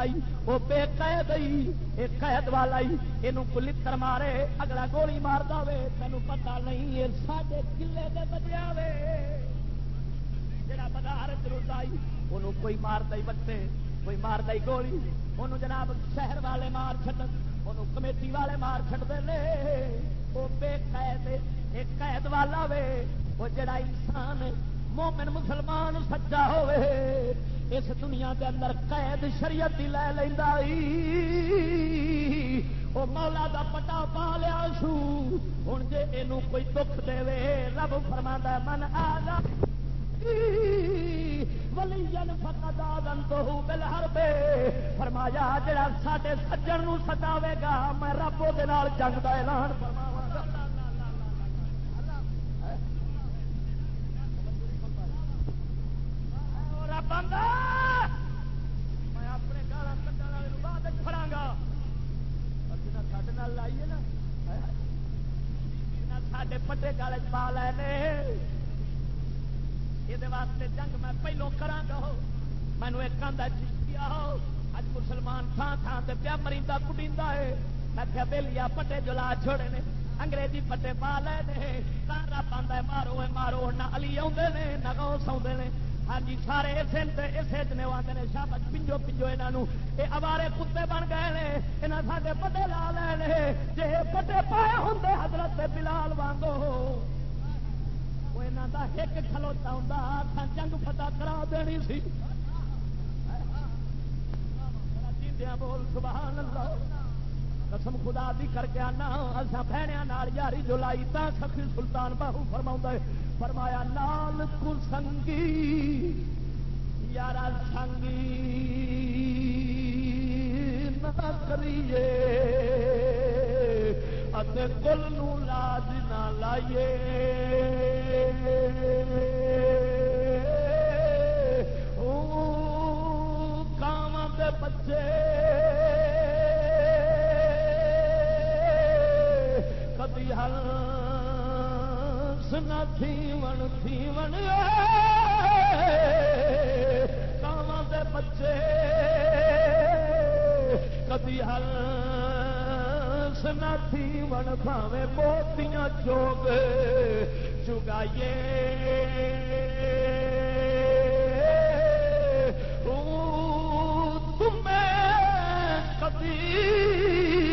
وہ بے قید ایک قید والا یہ کلتر مارے، اگلا گولی مار دے تین پتا نہیں یہ سارے کلے دے بجیا وے۔ جڑا بازار جڑتا وہ کوئی مار دے بچے، کوئی مار دئی گولی انہوں جناب شہر والے مار چڈ ان کمیٹی والے مار چڑتے ہیں وہ بے قید ایک قید والا وے وہ جڑا انسان مومن مسلمان سچا ہوے اس دنیا کے اندر قید شریعت لے لینا وہ مولا دا پٹا پا لیا سو ہوں جی یہ کوئی دکھ دے رب فرما من آ فرمایا، جڑا سڈے سجن ستاوے گا، میں رب جنگ کا اعلان میں اپنے گالا کٹن بعد فرا گا جنا سڈے لائیے نا سڈے پٹے گال پا لے یہ واسطے جنگ میں پہلو کرا گا مینو ایک آدھا چشتیا اج مسلمان تھان تھان سے پیا مریدا کٹیدا ہے۔ میں کیا بہلیا پٹے جلا چھوڑے نے، انگریزی پٹے پا لے نے۔ تارا پہ مارو مارو۔ نہ علی آدھے نے، نہ گوس آدھے نے۔ ہاں جی سارے اسے اسے نے آتے ہیں شابت پنجو پنجو یہاں یہ اوارے کتے بن گئے نے یہاں سارے پٹے لا لے جی پٹے پائے ہوں حضرت بلال وانگو ایک کھلوتا ہوں جنگ فتح کرا دینی سی بول سبحان اللہ قسم خدا دی کر کے آنا، اصا بہنیا یاری جو لائی تا سخی سلطان باہو فرما فرمایا نال کو سنگی، یارا سنگی، نہ کریے کل لاج نہ لائیے۔ کام دے بچے کدی ہل تھیون تھیون کام دے بچے کدی ہل نہ تھی بھاوے موتیاں چوگ چگائیے کبھی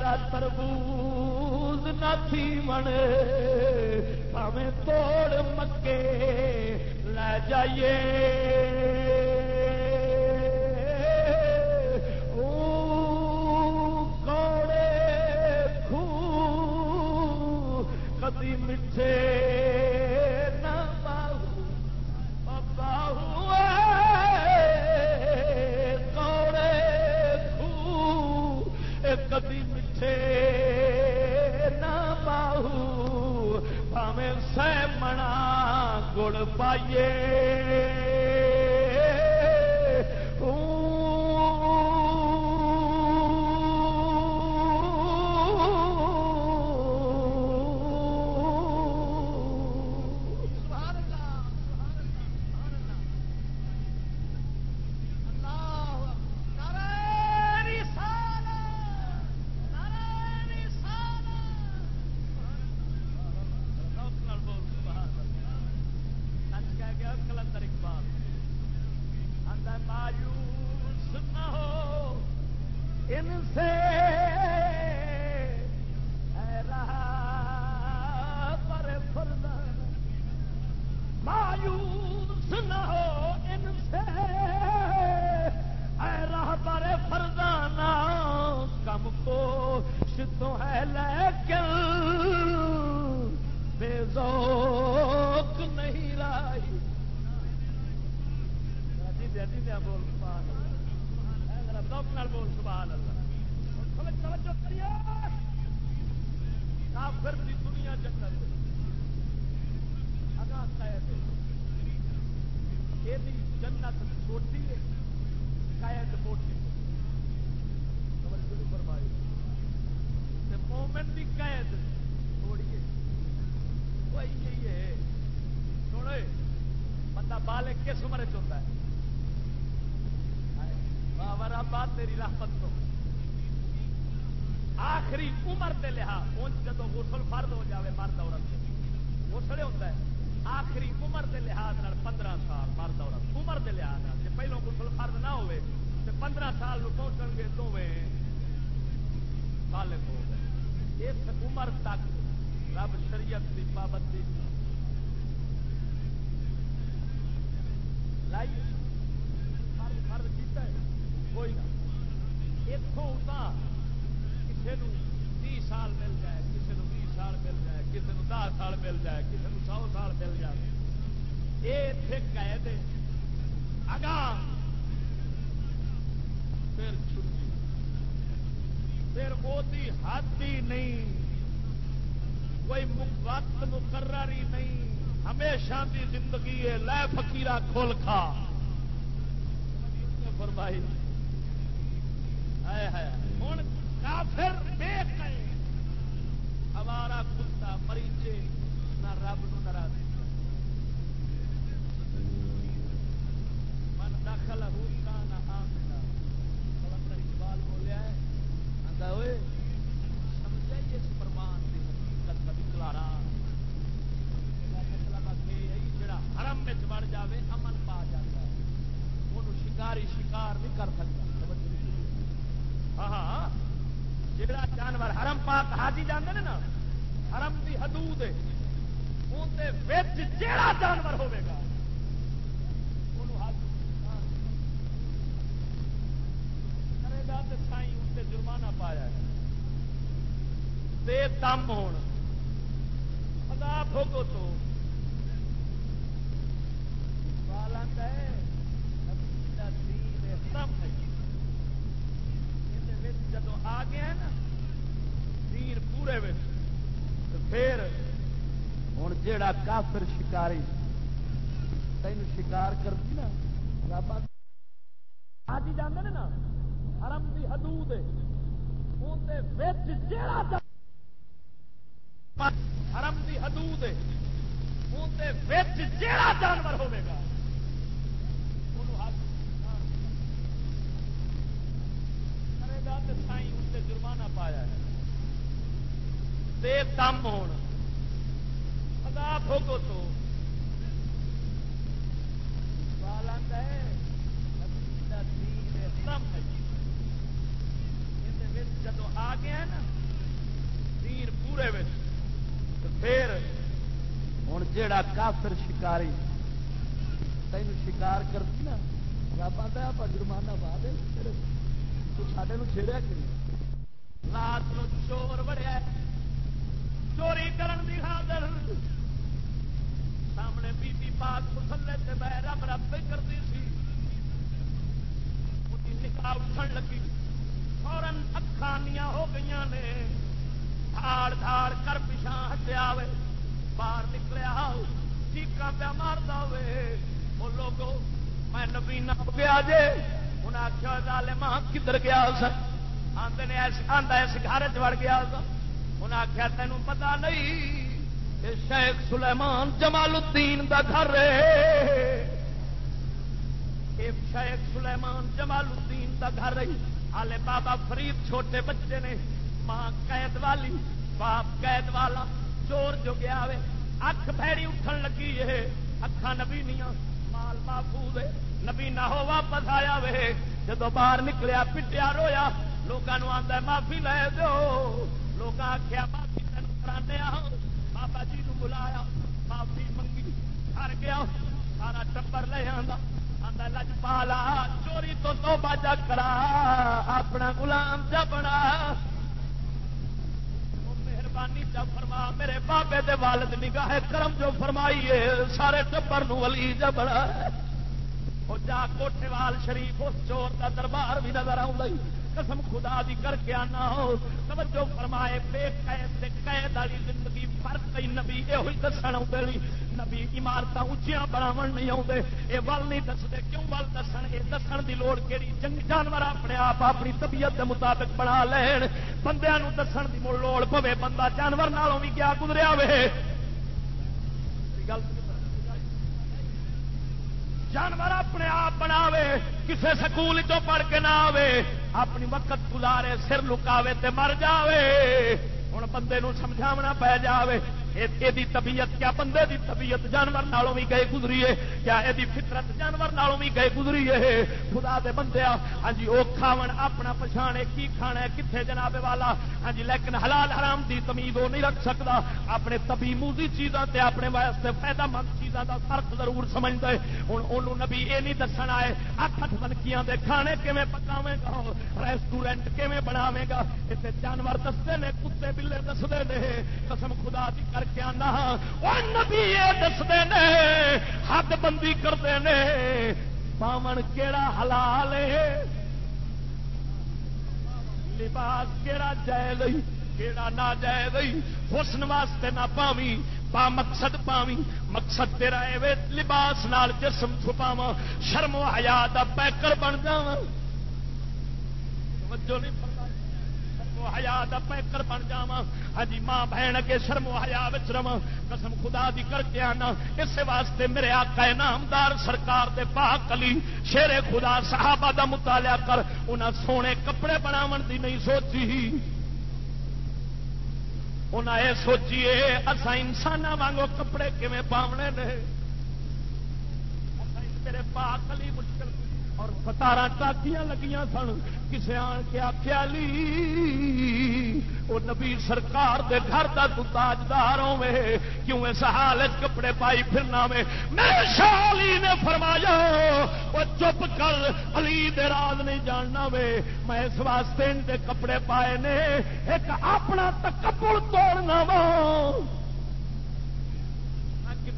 یار تربوز نہ تھی من بھاوے توڑ مکے لے جائیے کدی میٹھے پائیے۔ اگا قید یہ جنت چھوٹی ہے۔ قید موٹی توجہ فرمائی مومن کی قید تھوڑی ہے یہی ہے بندہ بالغ کس عمر چاہتا ہے بابر آباد تیری رحمت تو۔ آخری عمر کے لحاظ جب غسل فرد ہو جاوے مرد عورت غسل ہوتا ہے۔ آخری عمر کے لحاظ پندرہ سال مرد عورت۔ عمر کے لحاظ جی پہلو غسل فرد نہ ہوئے تو پندرہ سال پہنچ گے دونوں بالغ ہو گئے۔ اس عمر تک رب شریعت کی پابندی لائی فرد فرد کیتا ہے۔ کوئی نہ۔ اتوں کسی تی سال مل جائے، کسی نے بھی سال مل جائے، کسی نے دس سال مل جائے، کسی نے سو سال مل جائے۔ یہ اتے قید اگاں پھر چھٹی۔ پھر وہ حد ہی نہیں۔ کوئی وقت مقرر ہی نہیں۔ ہمیشہ کی زندگی ہے، لے فکیرا کھول کھا۔ فرمائی۔ ہوں کافر بے قید ہمارا کتا مریچے، نہ رب نو ناراض من دخل ہوئی نہ آمنا کلندر اقبال بولیا ہے ہوئے سمجھے اس فرمان کی حقیقت کا کلارا جڑا حرم میں بڑھ جاوے امن پا جاتا ہے وہ شکاری شکار نہیں کر سکتا ہاں جڑا جانور حرم پاک حاجی جانے نا، حرم کی حدود جڑا جانور ہوے گا۔ کرے گا تو سائی اسے جرمانہ پایا بے دم ہو خدا بھوگو تو۔ بالنگ ہے دم ہے۔ جب آ گیا نا پورے پھر ہوں جا کافر شکاری تین شکار کرتی نا رب آج ہی جانے نا، حرم کی حدود حرم کی حدود جیڑا جانور ہوگا سائی اسے جرمانہ پایا ہے۔ بے دم ہو خدا بھوگو تو۔ بالنگ ہے جب آ گیا نا تیر پورے پھر ہوں جا کافر شکاری تین شکار کرتی نا، رب آتا آپ جرمانہ پا دے سڈے چھیڑیا کہ رات چور بڑیا چوری کرن دی حاضر۔ سامنے بی بی پاک مسلے سے بہ رب رب پہ کرتی سی۔ نکاح اٹھن لگی۔ فورن اکھانیاں ہو گئی نے۔ دھاڑ دھاڑ کر پچھا ہٹیا وے۔ باہر نکلیا چیقا پیا مارتا ہوئے وہ لوگو، میں نبی نہ گیا جے انہیں آخیا لال ماں کدھر گیا سر آدھے نے آدھا اس گھر چڑ گیا سر انہیں آخیا تینوں پتا نہیں شیخ سلیمان جمال الدین دا گھر شیخ سلیمان جمال الدین دا گھر رہی آلے بابا فرید چھوٹے بچے نے ماں قید والی، باپ قید والا، چور جو گیا وے اکھ بھڑی اٹھن لگی ہے۔ اکھا نبی نیا مال محفوظ نبی نہ ہو واپس آیا وے جدو باہر نکلیا، پٹیا رویا لوگوں آتا معافی لے دو۔ لوگ آخیا معافی تین کرانے ہاں۔ بابا جی نو بلایا، معافی منگی، گھر گیا۔ سارا ٹبر لے آتا آدھا لج پالا چوری تو تو باجا کرا۔ اپنا گلام جا بنا۔ مہربانی چا فرما۔ میرے بابے دے والد نگاہ کرم جو فرمائیے سارے ٹبر نو ولی جا بنا۔ جا کوٹے وال شریف، اس چور کا دربار بھی نظر آؤں قسم خدا دی کر کے آنا ہو۔ توجہ فرمائے، بے قید قید والی زندگی فرق کئی نبی یہ دس نبی عمارت اچیا بناو نہیں آتے یہ ول نہیں دستے کیوں ول دس یہ دسن کی لوڑ کہڑی جنگ جانور اپنے آپ اپنی طبیعت کے مطابق بنا لین۔ بندیا دسن کی لوڑ پوے۔ بندہ جانور نالوں بھی کیا گزریا وے؟ گل جانور اپنے آپ بنا کسی سکول چ پڑھ کے نہ آوے، اپنی وقت گزارے، سر لکاوے تے مر جاوے۔ ہوں بندے سمجھاونا پی جائے یہ طبیعت کیا بندے دی طبیعت جانور نالوں بھی گئے گزری ہے کیا یہ فطرت جانور نالوں بھی گئے گزری ہے خدا دے بندے ہاں جی وہ کھاو اپنا پچھانے کی کھانا کتنے جناب والا ہاں جی لیکن حلال حرام دی تمید وہ نہیں رکھ سکتا اپنے تبھی موزی چیزاں تے اپنے واسطے فائدہ مند چیزوں کا فرق ضرور سمجھتا ہے ہوں انہوں نبی یہ نہیں دسنا ہے اٹھ اٹھ بنکیاں دے کھانے کیویں پکاوے گا ریسٹورینٹ کیویں بناوے گا اتنے جانور دستے نے کتے بلے دستے نے قسم خدا دی کر کے آنا۔ وہ نبی یہ دستے نے، حد بندی کرتے ہیں پاون کیڑا حلال ہے؟ لباس کیڑا جائز کیڑا نہ جائز حسن واسطے نہ پاوی، با مقصد پاوی۔ مقصد تیرا ہے لباس نال جسم چھپاوا شرم و حیا دا پیکر بن جا توجہ نہیں و ہیا پیکر بن جا ہاں جی، ماں بہن اگے شرم و ہیا روا قسم خدا دی کر کے آنا۔ اس واسطے میرے آقا نامدار سرکار دے پاک علی، شیر خدا صحابہ دا مطالعہ کر۔ انہاں سونے کپڑے بناو دی نہیں سوچی۔ انہیں یہ سوچیے اصا انسان وانگو کپڑے کیون پاونے نے؟ میرے پاک علی مشکل اور ستارہ ٹاکیاں لگیاں سن۔ کسے آن کے آخیا لی وہ نبی سرکار دے گھر کا تو تاجدار ہوے کیوں اس حال کپڑے پائی پھرنا میں میرے شالی نے فرمایا وہ چپ کر، علی دے راز نہیں جاننا وے۔ میں اس واسطے ان دے کپڑے پائے نے، ایک اپنا تکبر توڑنا وا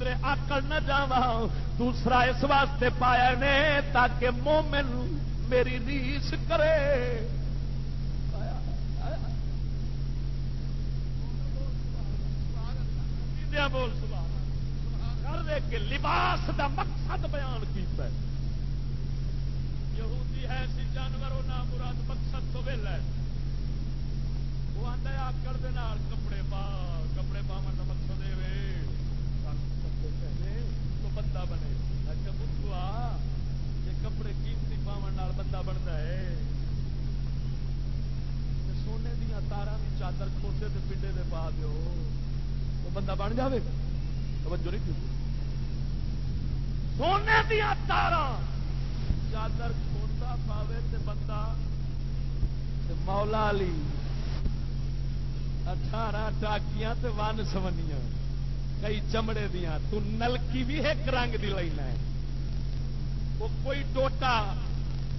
کدھر آکڑ نہ جاوا دوسرا اس واسطے پایا نے تاکہ مومن میری ریس کرے۔ بول کر دے کے لباس دا مقصد بیان کیتا ہے۔ یہودی ہے سی جانور نہ مراد مقصد تو ویلا ہے۔ وہ آتا ہے آکڑ دے کپڑے پا کپڑے پاون کا مقصد ہے بندہ بنے اچھا بتوا یہ کپڑے قیمتی پاون بندہ بنتا ہے۔ سونے دیا تارا بھی چادر کھوتے سے پنڈے دے پا دو تو بندہ بن جائے گا توجہ نہیں کی۔ سونے دیا تارا چادر کھوتا پاوے تے بندہ مولا علی اٹھارہ ٹاکیاں تے ون سونیاں کئی چمڑے دیا تو نلکی بھی ایک رنگ دی لینا ہے۔ وہ کوئی ٹوٹا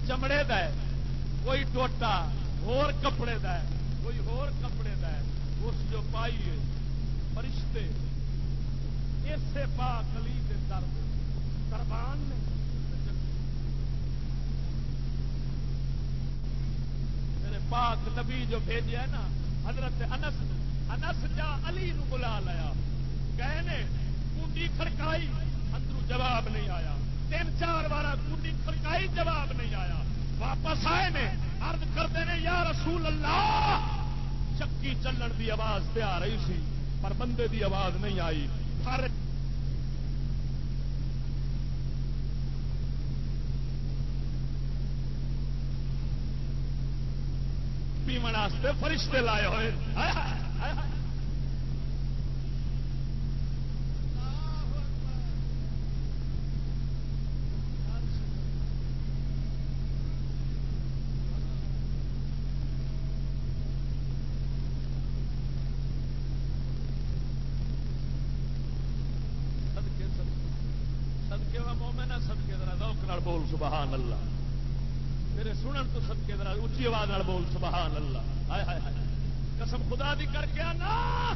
چمڑے دا ہے، کوئی ٹوٹا، ہور کپڑے دا ہے، کوئی ہور کپڑے دا ہے، اس جو پائی ہے، فرشتے اسے پا کلی کے در دربان نے میرے پاک نبی جو بھیجے ہے نا، حضرت انس انس جا علی نو بلا لیا۔ گئے کھڑکائی اندرو جواب نہیں آیا۔ تین چار بار کوئی جواب نہیں آیا۔ واپس آئے نے، عرض کرتے ہیں، یا رسول اللہ، چکی چلن دی آواز پہ آ رہی سی، پر بندے دی آواز نہیں آئی۔ ہر پیمن فرشتے لائے ہوئے۔ بول سبحان اللہ۔ قسم خدا بھی کر کے نا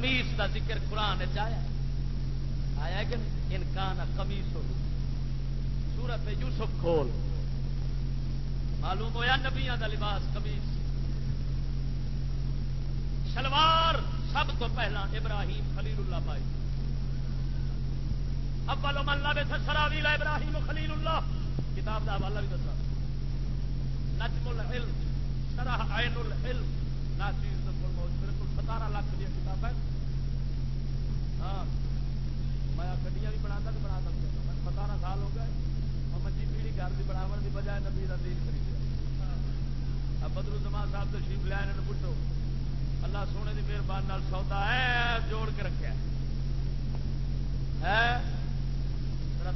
کمیس کا ذکر قرآن چایا آیا کہ انکان کمیس ہو۔ سورت یوسف کھول۔ معلوم ہوا نبیا کا لباس کمیس شلوار سب کو پہلا ابراہیم خلیل اللہ پائی۔ ابل ملا بے سراویلا ابراہیم خلیل اللہ۔ کتاب کا حوالہ بھی دسا۔ نجم العلم، شرح عین العلم۔ ناچیز بالکل ستارہ لاکھ دیا کتاب ہے۔ ہاں۔ میں گڈیاں بھی بنا تو بنا سکتا ستارہ سال ہو گئے اور منجی پیڑھی گھر کی بناو کی بجائے نبی کا دین خریدا اب بدر صاحب تشریف لیا انہوں اللہ سونے کی مہربانی سودا ہے، جوڑ کے رکھا ہے۔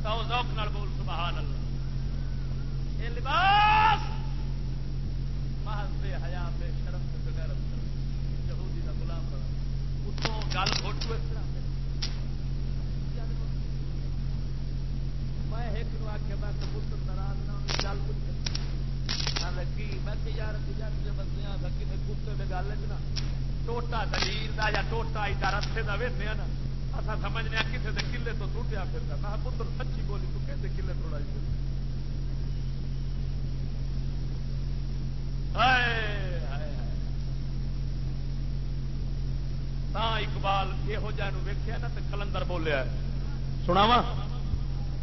تاؤ ذوق نال بول، سبحان اللہ۔ یہ لباس! محض بے حیا، بے شرم بغیر یہودی کا گلام بنا اتوں گل فوٹو ایک ٹوٹا دلیر دا کا وہدے نا؟ اصا سمجھنے کسی کے کلے تو ٹوٹیا پھر میں اقبال یہو جہ ویخیا نا تو کلندر بولیا سناواں؟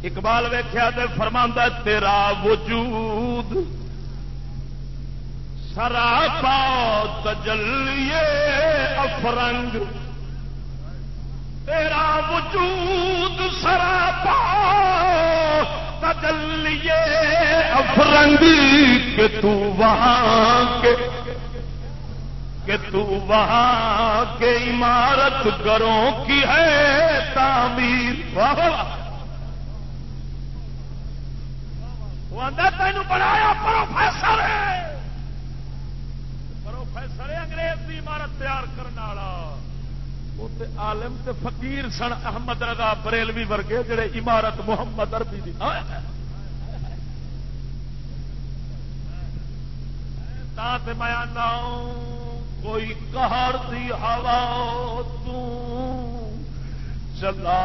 اقبال ویخیا تو فرما تیرا وجود سرا پا تجلیے افرنگ۔ تیرا وجود سرا پا تجلیے افرنگ۔ کہ تو وہاں کے کہ تو وہاں کے عمارت گروں کی ہے تعمیر۔ واہ واہ۔ وہ آدھا تین بنایا پروفیسر پروفیسر انگریز کی عمارت تیار کرنے والا۔ عالم تے فقیر سن احمد رضا بریلوی ورگے جڑے عمارت محمد اربی دی۔ تا تے میں آنا کوئی کہر دی ہوا تو چلا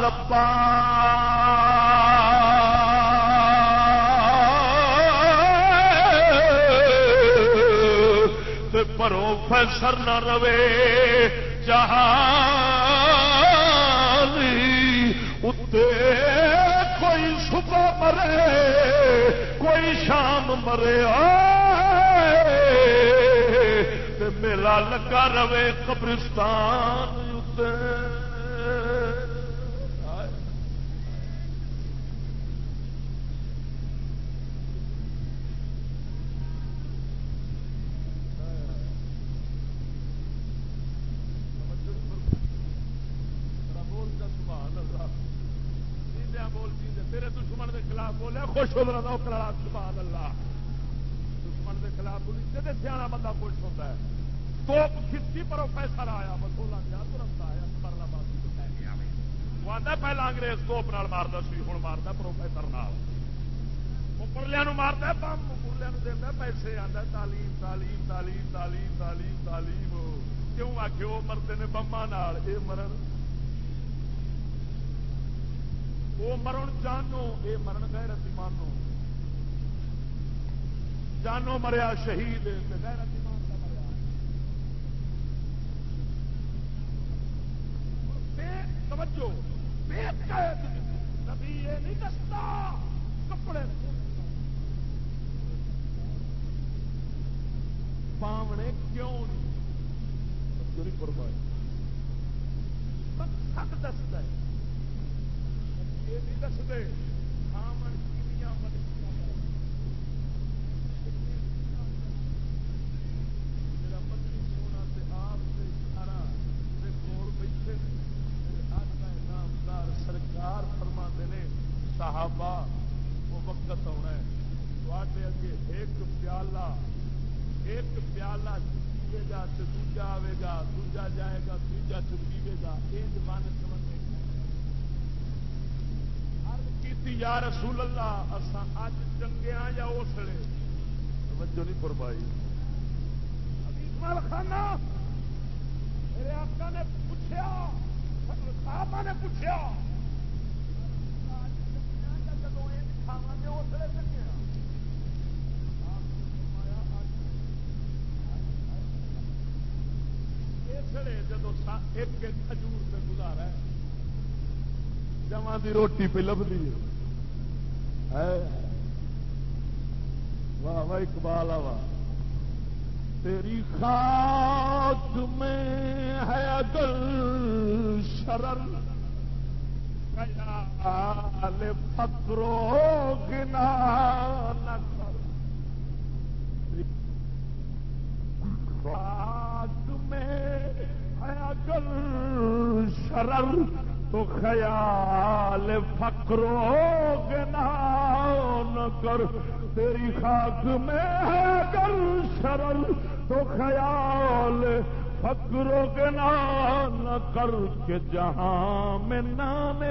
ربا۔ پروفیسر نہ روے جہاں اتے کوئی صبح مرے، کوئی شام مرے میلا لگا رہے قبرستان بولیا بولتی تیرے دشمن کے خلاف اتنے خوش ہو رہا کرا سبحان اللہ دشمن کے خلاف بولی سیاح بندہ خوش ہوتا ہے، توپ کھچی پروفیسر آیا بسولا گیا ترنت آیا مرلا باد وہ آتا پہلا انگریز توپ نال مارتا سی ہوں مارتا پروفیسر نال۔ پرلیا مارتا بم! پرلیا دینا پیسے آتا تعلیم تعلیم تعلیم تعلیم تعلیم تعلیم۔ کیوں آ کے وہ مرتے نے بما یہ مرن وہ مرن جانو یہ مرن غیرت ایمانو جانو مریا شہید غیرت ایمان کا مریا۔ بے توجہ نبی یہ نہیں دستا، کپڑے پاونے کیوں نہیں؟ قربانی۔ سب دستا ہے۔ یہ نہیں دستے آمن کنیا میرا پتنی سونا سے آپ سے سارا کول بیٹھے نامدار سرکار فرما نے صحابہ وہ وقت آنا ہے تے اگے ایک پیالہ ایک پیالہ پیے گا تو دوجا آئے گا دوجا جائے گا دوجا چپیے گا یہ زبان سمجھ کی یا رسول اللہ اصا اج چنگیا یا اس اسلے توجہ نہیں فرمائی۔ خانہ، میرے آقا نے پوچھا صاحب نے پوچھا جدو ایک کھجور سے گزارا ہے، جمع کی روٹی پہ لبھی ہے۔ واہ واہ اقبال واہ۔ تیری خاک میں ہے اگر شرر۔ فکرو گنا خاک میں ہے اگر شرر۔ تو خیال فکرو گنا نہ کر، تیری خاک میں ہے گر شرل تو خیال فکرو گنا نہ کر کے جہاں میں نام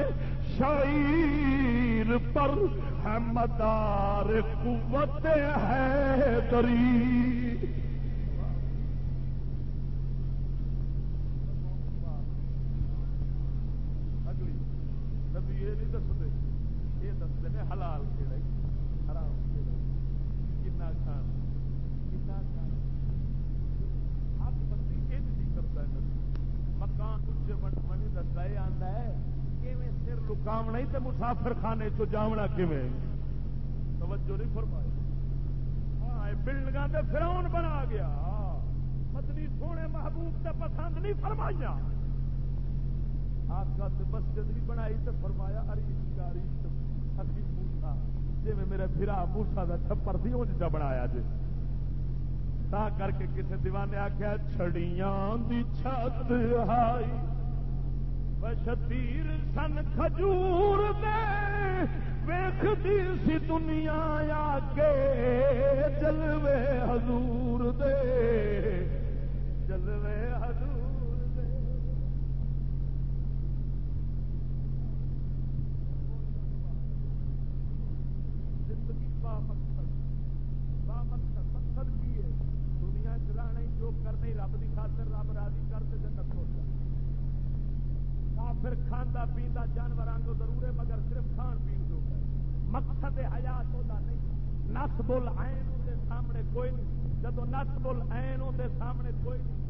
شعیر پر ہے مدار قوت ہے دری یہ نہیں دستے۔ یہ دستے ہیں حلال کہڑا حرام کہڑا کھان کھان۔ ہاتھ بندی یہ نہیں کرتا ہے مکان اچے منی دستا یہ آتا ہے۔ کیون سر لکامنا ہی تو مسافر خانے چ جامنا کیون توجہ نہیں فرمایا ہاں بلڈنگ سے فراؤن بنا گیا۔ مدنی سونے محبوب سے پسند نہیں فرمایا آقا مسجد نہیں بنائی تو فرمایا اری شکاری حقیق موسا جی میں میرے پھرا موسا کا چھپر سی انج چ بنایا جی تا کر کے کسی دیوانے آخیا چھڑیاں دی چھت ہائی۔ شتیر سن کھجور دے ویختی سی دنیا آ کے جلوے حضور دے۔ جلوے حضور دے زندگی با مقصد با مقصد مقصد کی ہے دنیا چلانے جو کرنے رب کی خاطر رب راضی کرتے جنت ہو جائے کافر کھانا پیندا جانور آنگو ضرور ہے، مگر صرف کھان پین جو ہے مقصد حیات ہوتا نہیں۔ نس بول این اندر سامنے کوئی نہیں۔ جب نس بول این اندر سامنے کوئی نہیں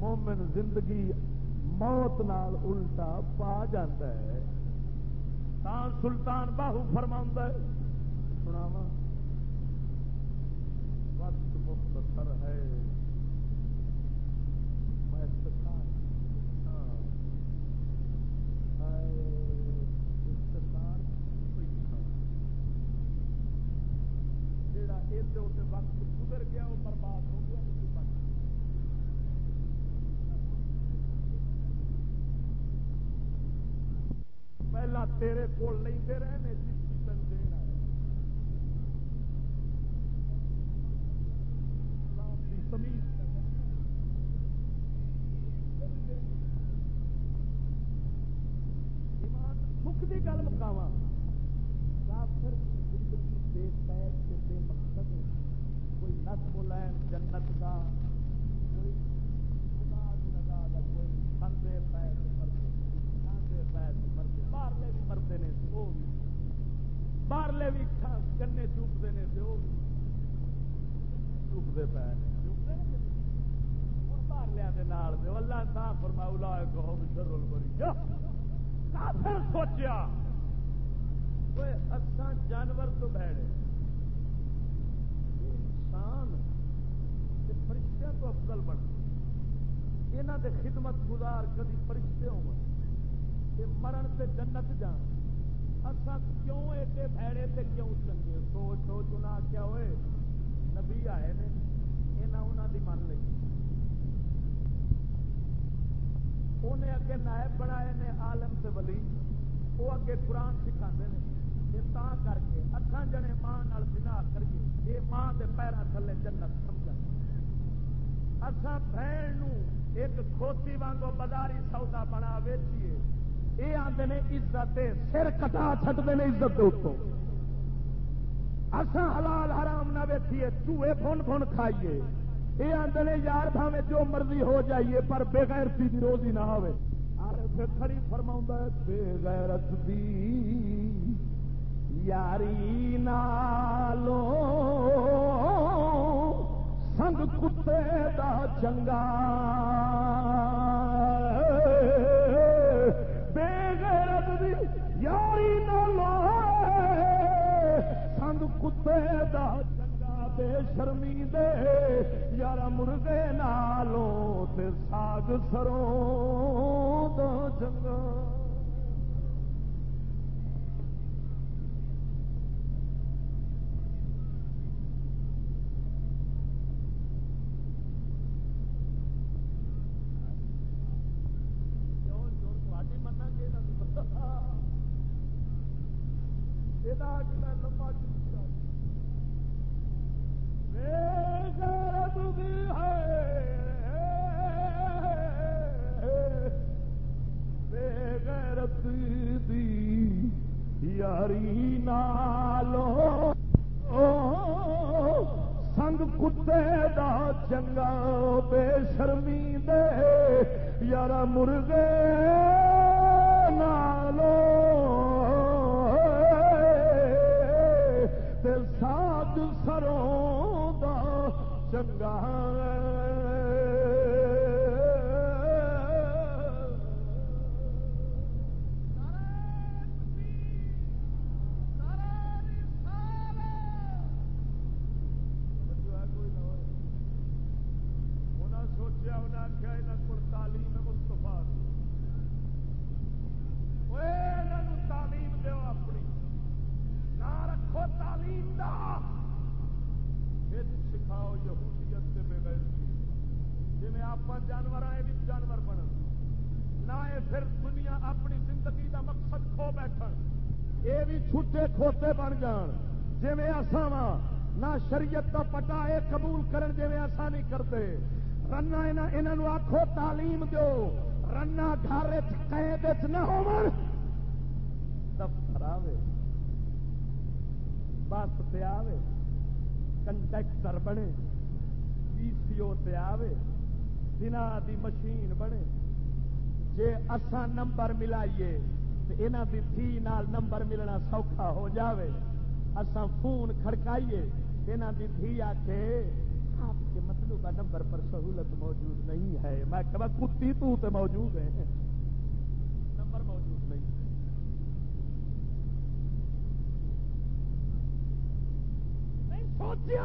مومن زندگی موت نال الٹا پا جاتا ہے تان سلطان باہو فرما سناوا وقت مختصر ہے۔ ہاں۔ وقت گزر گیا وہ برباد ہو گیا پہلا تیرے کول لے رہے جس تن دینا تمیز سکھ کی گل مکاوا کافر زندگی بے پیر سے بے مقصد کوئی نس بلین جنت کا کوئی خدا کی رضا کا کوئی کھانے پیر مرتے کھانے پیر مرتے باہرلے بھی مرتے نے وہ بھی باہرلے بھی گنے چوپتے ہیں وہ بھی چوپتے پیر باہرلیا اللہ صاحب فرماؤ کہو شرول کافر سوچیا۔ اچھا جانور تو بیڑے انسان فرشتوں تو افضل بن یہاں دے خدمت گزار کدی فرشتے ہو مرن سے جنت جان۔ اصا کیوں ایڈے بھڑے تے کیوں چنگے؟ سوچ سوچ انہیں آخیا ہوئے، نبی آئے نے یہاں انہوں دی من لی انہیں اگے نائب بنائے نے، عالم سے ولی۔ وہ اگے قرآن سکھا کر کے اکھان جنے ماں بنا کریے یہ ماں کے پیروں تھلے جنت سمجھ اصا بہن ایک کھوتی وانگو بازاری سودا بنا ویچیے یہ آتے نے عزت سر کٹا چکتے ہیں عزت اتوں اصا حلال حرام نہ ویچیے چوہے فون فون کھائیے یہ آدھے یار بھاوے جو مرضی ہو جائیے پر بےغیر سی روزی نہ ہو کھڑی فرما بے غیرت دی یاری نالو سنگ کتے دا چنگا بے غیرت دی یاری نالو سنگ کتے دا بے شرمی دے یار مرغے نالوں تے ساگ سروں دو چنگا چنگا بے شرمی دے یار مرغے نالو۔ سات سروں دا چنگا یہ بھی چھوٹے کھوتے بن جان۔ جی آسا نہ شریعت کا پٹا یہ قبول کرن جی ایسا نہیں کرتے۔ رنا انہوں آخو تعلیم دو رنا گھر قید نہ ہو دفتر آوے بس پہ آوے۔ کنڈکٹر بنے۔ پی سی او تے آوے۔ بنا دی مشین بنے۔ جے اسا نمبر ملائیے۔ یہاں کی تھی نال نمبر ملنا سوکھا ہو جاوے۔ اسا فون کھڑکائیے۔ یہاں کی تھی آ کے آپ کے مطلوبہ نمبر پر سہولت موجود نہیں ہے۔ میں کہ کتی تو تے موجود ہے۔ نمبر موجود نہیں۔ سوچیا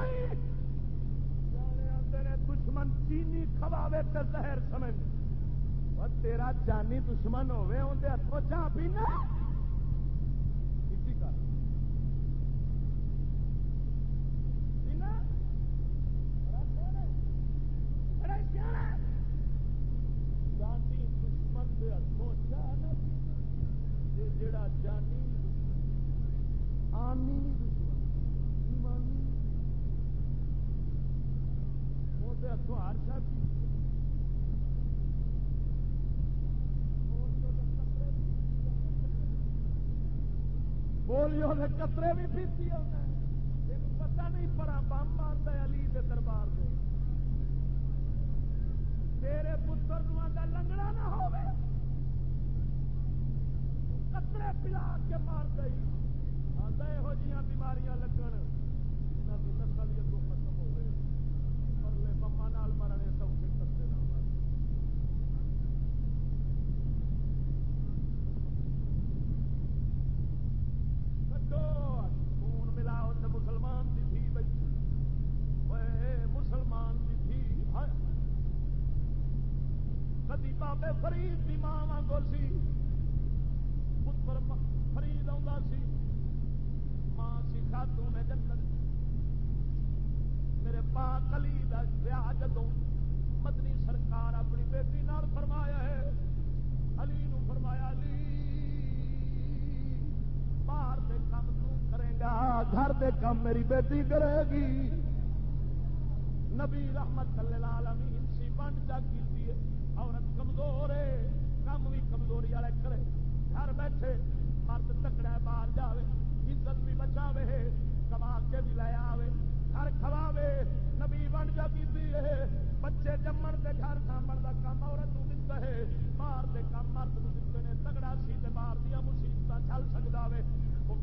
دشمن چینی کھواوے تے زہر سمجھ۔ تیرا جانی دشمن ہوے اندر ہاتھوں چاہ پینا جڑا جانی آنی ایمانی وہ ہاتھوں ہر شاید پولیو کے قطرے بھی پیتی ہونا پتہ نہیں پڑا بم مارتا علی دے دربار دے۔ تیرے پتر کا لنگڑا نہ ہو قطرے پلا کے مار گئی آدھا یہو جہاں بیماریاں لگن یہاں کی بیٹی کرے گی نبی رحمت للعالمین سی بنڈ جا کی عورت کمزور ہے، کام بھی کمزوری والے کرے۔ گھر بیٹھے، مرد تکڑا باہر جاوے، عزت بھی بچاوے، کما کے بھی لے آوے، گھر کھواوے۔ نبی بنڈ جا کی بچے جمن کے گھر سامن کا کام عورت دتا ہے۔ باہر دے کام مرد دیتے ہیں تگڑا سی باہر دیا مصیبت چل سکتا ہے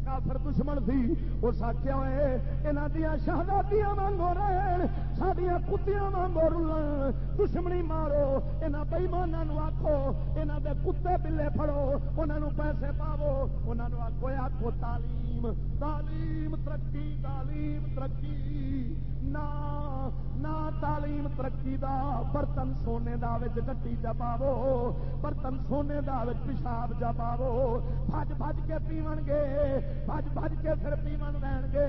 کافر دشمن تھی، اس آخیا ہوئے یہاں دیا شہزادیاں مانگو رہن سڈیا کتیاں مانگو رولن دشمنی مارو یہاں بئیمانا آخو یہاں دے کتے بلے پھڑو انہوں پیسے پاو انہوں آخو آخو تعلیم تعلیم ترقی تعلیم ترقی۔ نہ نہ تعلیم ترقی دا برتن سونے دا وچ گٹی جا پاو برتن سونے دا وچ پیشاب جا پاو بھج بھج کے پیون گے، بھج بھج کے پھر پیون رہن گے۔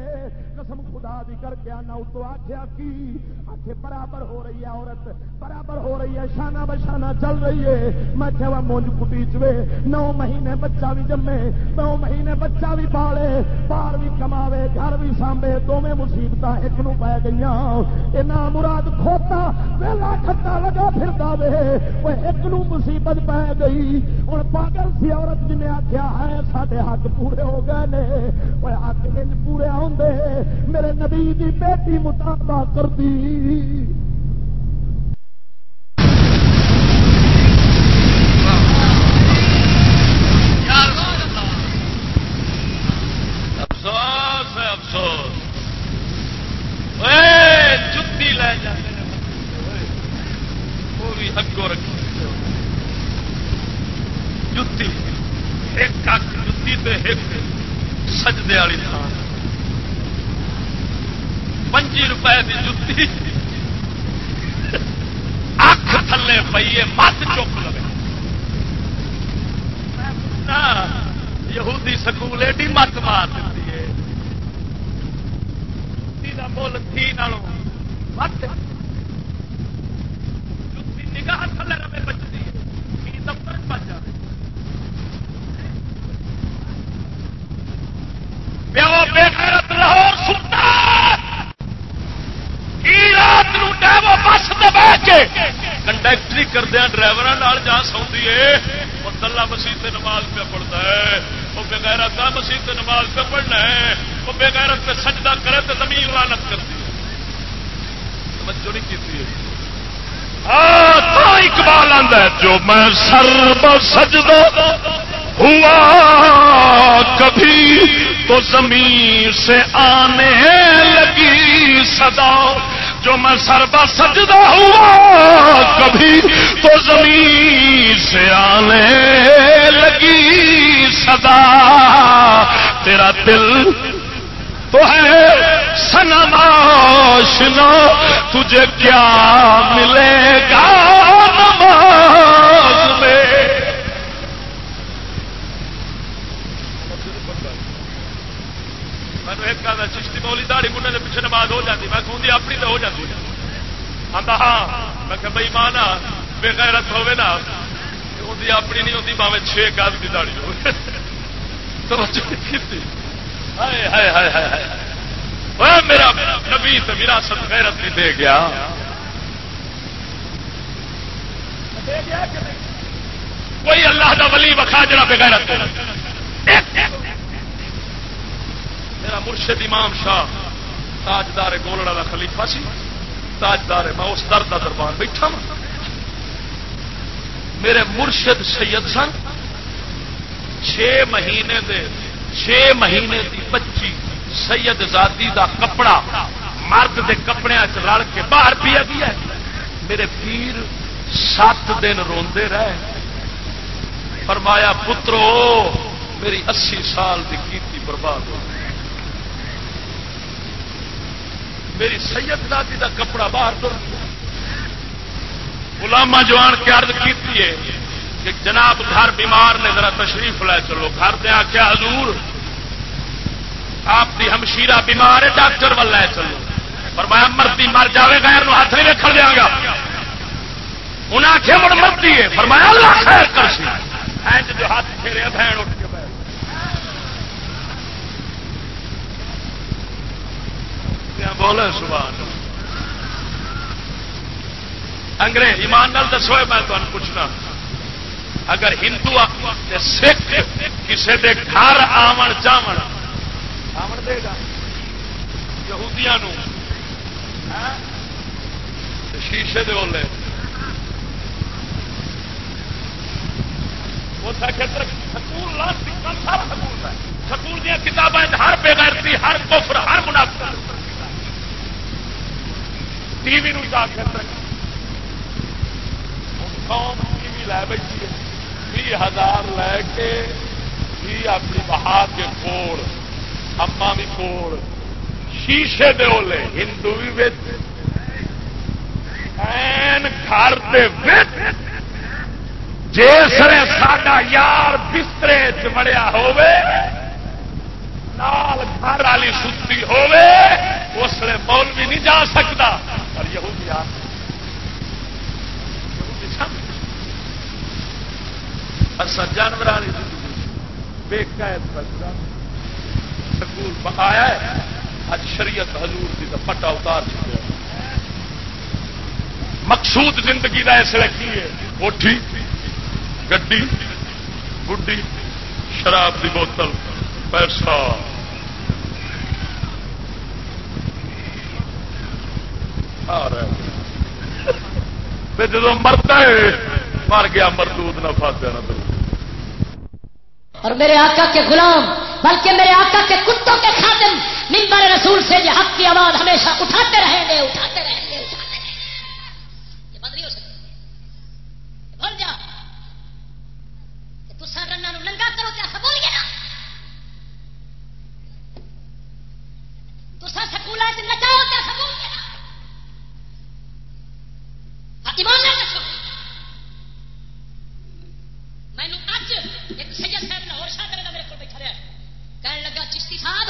قسم خدا دی کر کے آنا اتو آخیا کی؟ آخے برابر ہو رہی ہے عورت، برابر ہو رہی ہے، شانہ بشانہ چل رہی ہے۔ میں کہ مونج کٹی چوے، نو مہینے بچہ بھی جمے، نو مہینے بچہ بھی پالے۔ باہر بھی کماوے، گھر بھی سانبے دونوں مصیبت ایک نو پی گئی یہاں مراد کھوتا، ویلا کھٹا لگا پھرتا وے۔ وہ ایک نو مصیبت پی گئی۔ ہوں پاگل سی عورت جن آخیا ہے سارے حق پورے ہو گئے نے۔ وہ حق ان پورے آدھے میرے نبی دی بیٹی مطابع کر دی افسوس ہے افسوس جتی لے جاتے وہ بھی اگوں رکھی جتی ایک اک جتی تے ایک سجدے والی تھان پنجی روپئے کی جتی اکھ تھلے پیے مت چک لگے یہودی سکول ایڈی مت مار دیتی ہے مل تھی نگاہ تھلے رمے بچتی ہے دفتر بچ جائے پیو بے غیرت لاہور سنتا رات ڈیو بس دبا کے کنڈکٹری کردیا ڈرائیور جا سوندی ہے وہ تلا مسیح سے نماز پہ پڑھتا ہے وہ بغیرت مسیح سے نماز پہ پڑھنا ہے وہ بغیرت پہ سجدہ کرے تو زمین لانت کرتی ہے توجہ نہیں کی اقبال آدھا جو میں سر سجدہ ہوا۔ کبھی تو زمین سے آنے لگی صدا۔ جو میں سربا سجدہ ہوا۔ کبھی تو زمین سے آنے لگی صدا۔ تیرا دل تو ہے سنماشنا تجھے کیا ملے گا؟ نماز میں۔ چشتی مولی دہڑی کنڈے کے پیچھے نماز ہو جاتی میں کہوں اپنی تو ہو جاتی آتا ہاں میں کہ بھائی ماں نا بے غیرت ہوے نا اندی اپنی نہیں ہوتی باوے چھ گز کی دہڑی ہو میرا نبی تو میرا وراثت غیرت نہیں دے گیا کوئی اللہ کا ولی وکھا جڑا بغیرت میرا مرشد امام شاہ، تاجدار گولڑا کا خلیفہ سی، تاجدار میں اس درد کا دربار بیٹھا میرے مرشد سید سن چھ مہینے دے چھ مہینے دی بچی سید زادی دا کپڑا، مرد دے کپڑے رل کے باہر پیا گیا میرے پیر سات دن روندے رہے۔ فرمایا، پترو، میری اسی سال کی کیتی برباد ہو۔ میری سید دادی کا کپڑا باہر تو گلاما جوان کے ارد کی کہ جناب گھر بیمار نے ذرا تشریف لے چلو۔ گھر دے آخیا حضور، آپ کی ہمشیرہ بیمار ہے، ڈاکٹر وال لے چلو۔ پر میں مرتی مر جائے گا ہاتھ نہیں رکھ دیا گا۔ انہیں آخیا مڑ مرتی ہے۔ فرمایا اللہ خیر کر سی جو ہاتھ پھیرے بہن اٹھ کے بولے سبحان انگریز ایمان نال دسو میں تمہیں پوچھنا۔ اگر ہندو سکھ کسی کے گھر آمن جاون آمن دے گا۔ یہودیاں؟ شیشے دے بولے اس آخر سکول سکول ہے۔ سکول دیا کتابیں ہر بےغیرتی، ہر کفر، ہر منافع ٹی وی جا کے قوم ٹی وی لے بیٹھی ہے۔ بھی ہزار لے کے بھی اپنی بہا کے کوڑ اما بھی کوڑ۔ شیشے دے لے ہندو بھی بچ گھر جسے ساڈا یار بسترے چڑیا ہوئے نال گھر والی ستی ہوے اس لیے مول بھی نہیں جا سکتا پر یہودی اصا جانور بے قید سکول آیا ہے۔ اج شریعت حضور کی تو پٹا اتار چکے مقصود زندگی کا اس لیے کی ہے؟ کوٹھی گڈی، بڈی، شراب کی بوتل، پیسہ۔ جب مرتا ہے، مر گیا، مردود نہ فاطیا نہ اور میرے آقا کے غلام، بلکہ میرے آقا کے کتوں کے خاتم ممبر رسول سے یہ حق کی آواز ہمیشہ اٹھاتے رہیں گے، اٹھاتے رہیں گے، اٹھاتے رہیں گے۔ یہ بند نہیں ہو سکتی بھول جا تسا رنا ننگا کرو تو بولیے نا تسا سکول نچاؤ تو بولیے نا ایمان دسو مینو اج ایک سید صاحب لاہور شاہ لگا میرے کو بیٹھا رہا کہنے لگا چشتی صاحب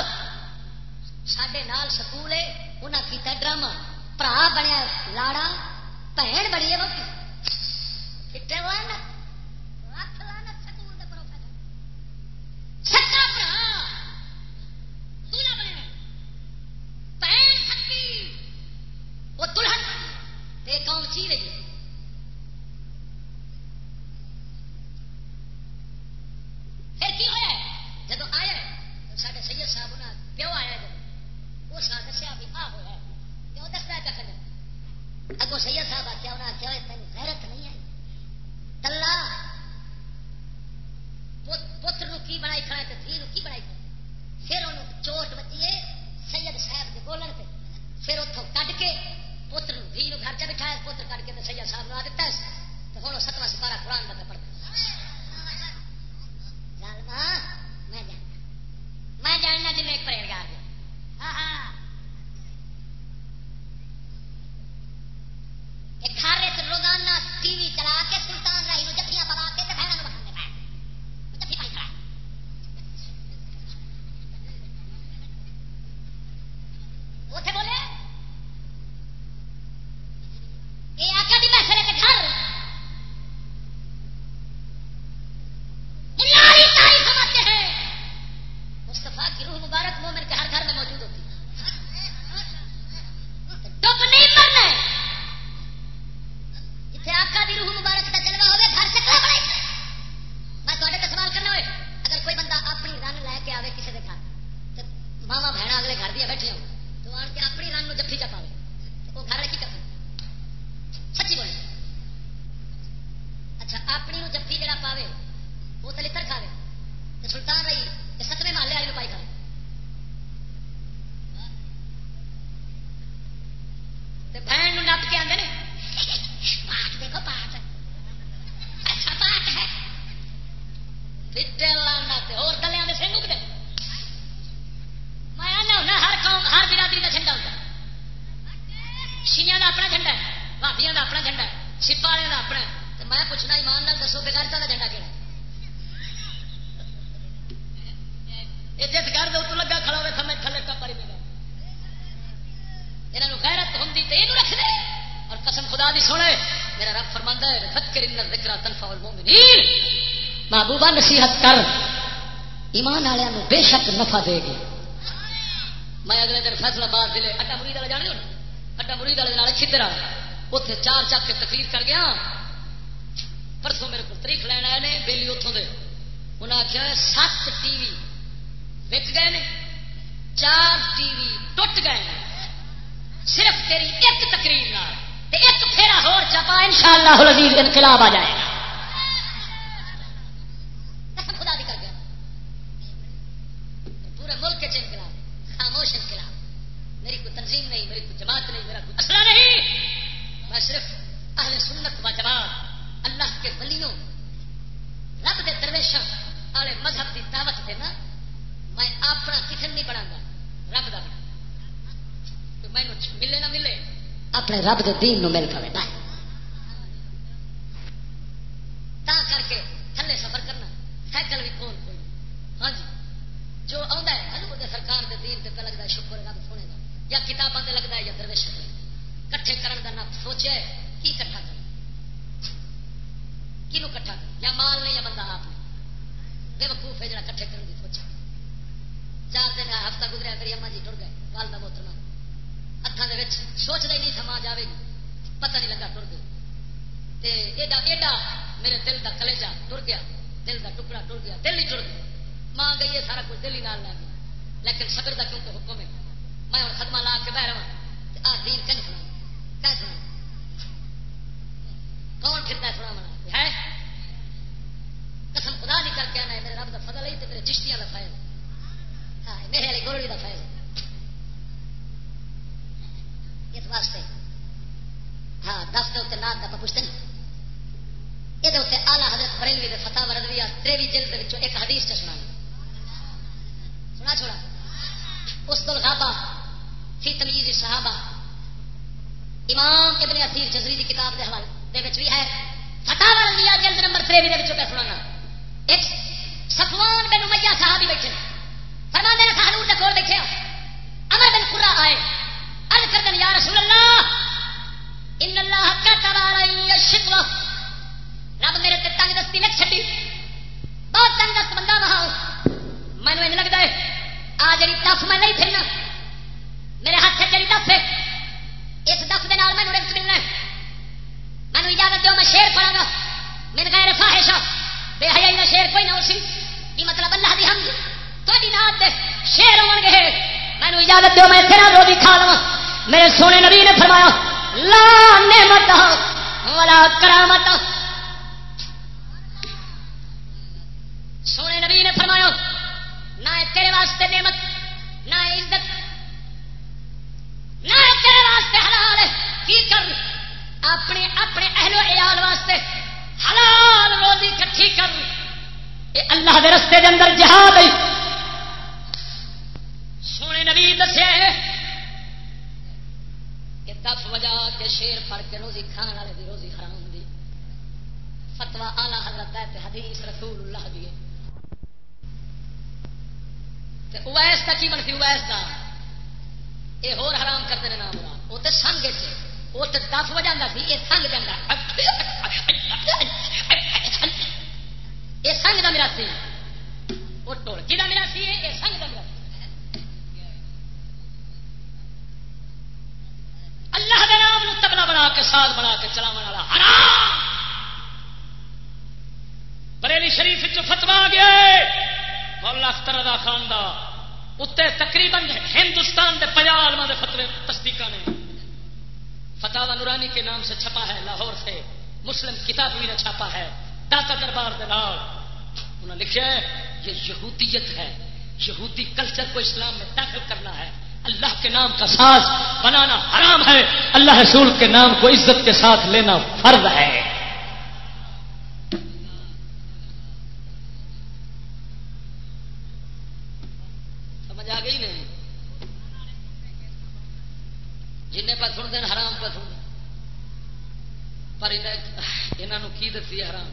سڈے نال سکول ہے انہیں کیتا ڈرامہ برا بنیا لاڑا بھن بنی ہے محبوبہ نصیحت کر۔ ایمان والوں بے شک نفع دے گی میں اگلے دن فیصلہ باد دلے اٹا مرید والے جانے اٹا مرید والے نال چھتر اتنے چار چک کے تقریر کر گیا۔ پرسوں میرے کو تریخ لین آئے نے بہلی اتوں کے انہیں آخیا سات ٹی وی وک گئے نے، چار ٹی وی ٹوٹ گئے نے۔ صرف تیری ایک تقریر ایک پھیرا ہور چپا شاء اللہ انقلاب آ جائے گا۔ رب دین نو مل پوے بس اویس کا کی بنتی اویس کا یہ ہور حرام کرتے ہیں نام وہ تو سنگ وہ تو دف وجہ سی یہ سنگ جانا یہ سنگ کا میرا سی۔ وہ ٹولکی کا میرا سی؟ یہ سنگ کا میرا اللہ کے نام تبلا بنا کے سال بنا کے چلاو والا حرام۔ بریلی شریف فتوا گیا مولا اختر ادا خان دا۔ اتنے تقریباً ہندوستان کے پنجاب کے فتوے تصدیق نے۔ فتح نورانی کے نام سے چھپا ہے، لاہور سے مسلم کتاب بھی نے چھاپا ہے، داتا دربار انہوں نے لکھا ہے، یہ یہودیت ہے۔ یہودی کلچر کو اسلام میں داخل کرنا ہے۔ اللہ کے نام کا ساز بنانا حرام ہے۔ اللہ رسول کے نام کو عزت کے ساتھ لینا فرض ہے سمجھ آ گئی نہیں جن پہ سنتے ہیں حرام پہ سن پر انہوں کی دسی حرام؟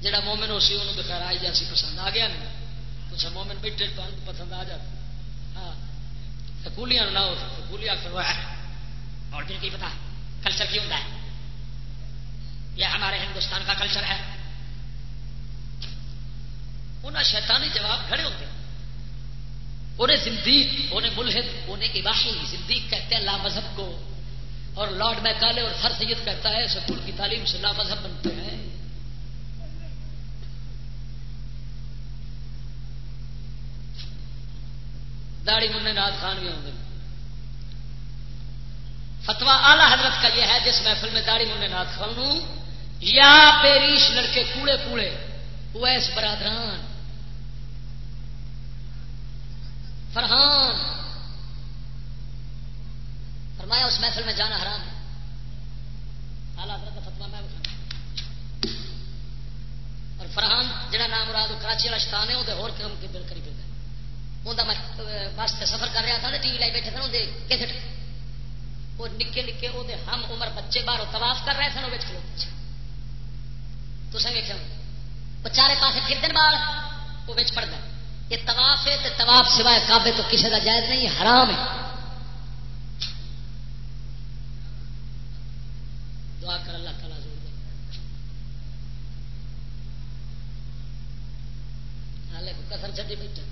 جڑا مومن ہو سی انہوں بخیر آئی جاسی، پسند آ گیا نہیں؟ کچھ مومن بیٹھے پسند آ جاتا ہاں سکولیاں نہ ہو سکولی آخر اور کی پتا کلچر کی ہوتا ہے۔ یہ ہمارے ہندوستان کا کلچر ہے۔ انہیں شیطانی جواب کھڑے ہوتے انہیں زندگی انہیں ملحد انہیں اباہی زندگی کہتے ہیں، لا مذہب کو اور لارڈ میکالے اور ہر سید کہتا ہے سکول کی تعلیم سے لا مذہب بنتے ہیں۔ داڑی منہ ناد خان بھی ہوں گے۔ فتوا آلہ حضرت کا یہ ہے جس محفل میں داڑی منہ ناد خان یا پیریش لڑکے کوڑے کوڑے، اویس برادران۔ فرحان۔ فرمایا اس محفل میں جانا حرام ہے۔ آلہ حضرت کا فتوا میں اٹھا اور فرحان جہاں نام مراد کراچی والا شتان ہے وہ کام کے بل کری پہ انہیں میں بس سے سفر کر رہا تھا ٹی وی لائی بیٹھے تھے اندر کیسٹ وہ نکے نکے وہ ہم عمر بچے باہر تباف کر رہے تھے وہ کھلوتے تو سنگ ویکیا وہ چارے پاسے پھر بال، وہ بچ پڑتا یہ طواف ہے تو طواف سوائے کعبے تو کسی کا جائز نہیں، حرام ہے۔ دعا کر اللہ تعالیٰ زور دے۔ حالے کو کسر چڑی بیٹھے۔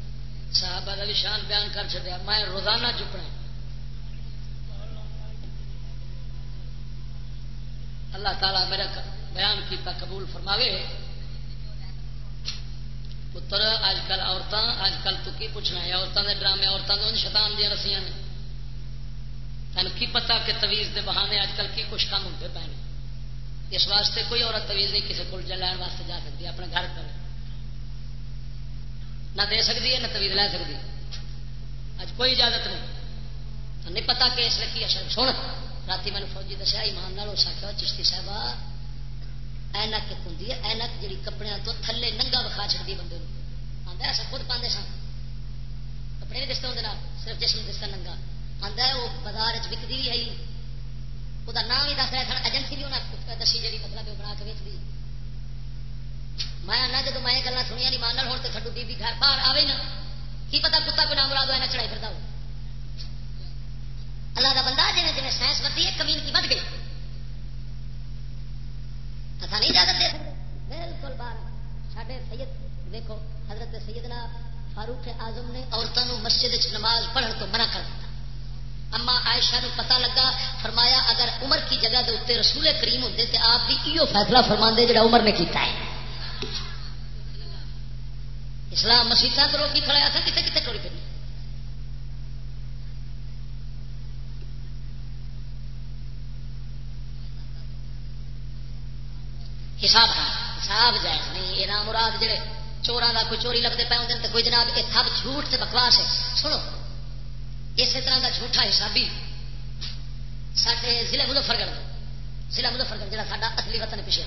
صحابہ کا شان بیان کر چکا میں روزانہ چپنا اللہ تعالیٰ میرا بیان کیتا قبول فرماوے۔ پتر اج کل عورتیں اج کل تو کی پوچھنا ہے؟ عورتوں کے ڈرامے عورتوں کو شیطان دیا رسیاں نے۔ تین کی پتا کہ تویز دے بہانے اج کل کی کچھ کام ہوتے پے اس واسطے کوئی عورت تویز نہیں، کسی کو لین واسطے جا سکتی، اپنے گھر کرے نہ دے سکتی ہے، نہ تویز لے سکتی۔ اج کوئی اجازت نہیں۔ نہیں پتا کہ اس لیے کی اثر۔ سن، رات میں فوجی دسیا، ایمان نال ہو سکتا چشتی صاحب اینک ایک ہوں اینک جی کپڑے تو تھلے ننگا بخا چڑتی بندے آتا ایسا خود پاندے سن۔ کپڑے نہیں دستے ہوں صرف جسم دستا ننگا۔ آتا ہے، وہ بازار وکتی بھی ہے۔ وہ نام ہی دس رہا سن ایجنسی بھی انہیں دسی جی مطلب بنا کے ویچتی میں آنا جب میں گلا سنیا نہیں ماننا ہوں تو کھڈو بی گھر باہر آئے نا کی پتا کتا کو نام مراد چڑھائی پھر ہو اللہ کا بندہ جی جی سائنس بدھی ہے کمی کی بد گئی اصا نہیں اجازت دے سکتے بالکل باہر سڈے سید دیکھو حضرت سیدنا فاروق اعظم نے عورتوں مسجد نماز پڑھن تو منع کر دیا اما عائشہ نو پتا لگا، فرمایا اگر عمر کی جگہ دے اتنے رسول کریم ہوتے تو آپ بھی ایو فیصلہ فرما دے جڑا عمر نے کیتا ہے۔ اسلام مسیحا تو روکی کھڑا تھا کتنے کتنے ٹوڑی پہ حساب حساب جائز نہیں، یہ نام مراد جڑے چوراں کا کوئی چوری لگتے پے ہوتے ہیں کوئی جناب، یہ سب جھوٹ سے بکواس ہے۔ سنو اسی طرح کا جھوٹا حسابی سارے ضلع مظفر گڑھ ضلع مظفر گڑھ جا سا اصلی وطن پیچھے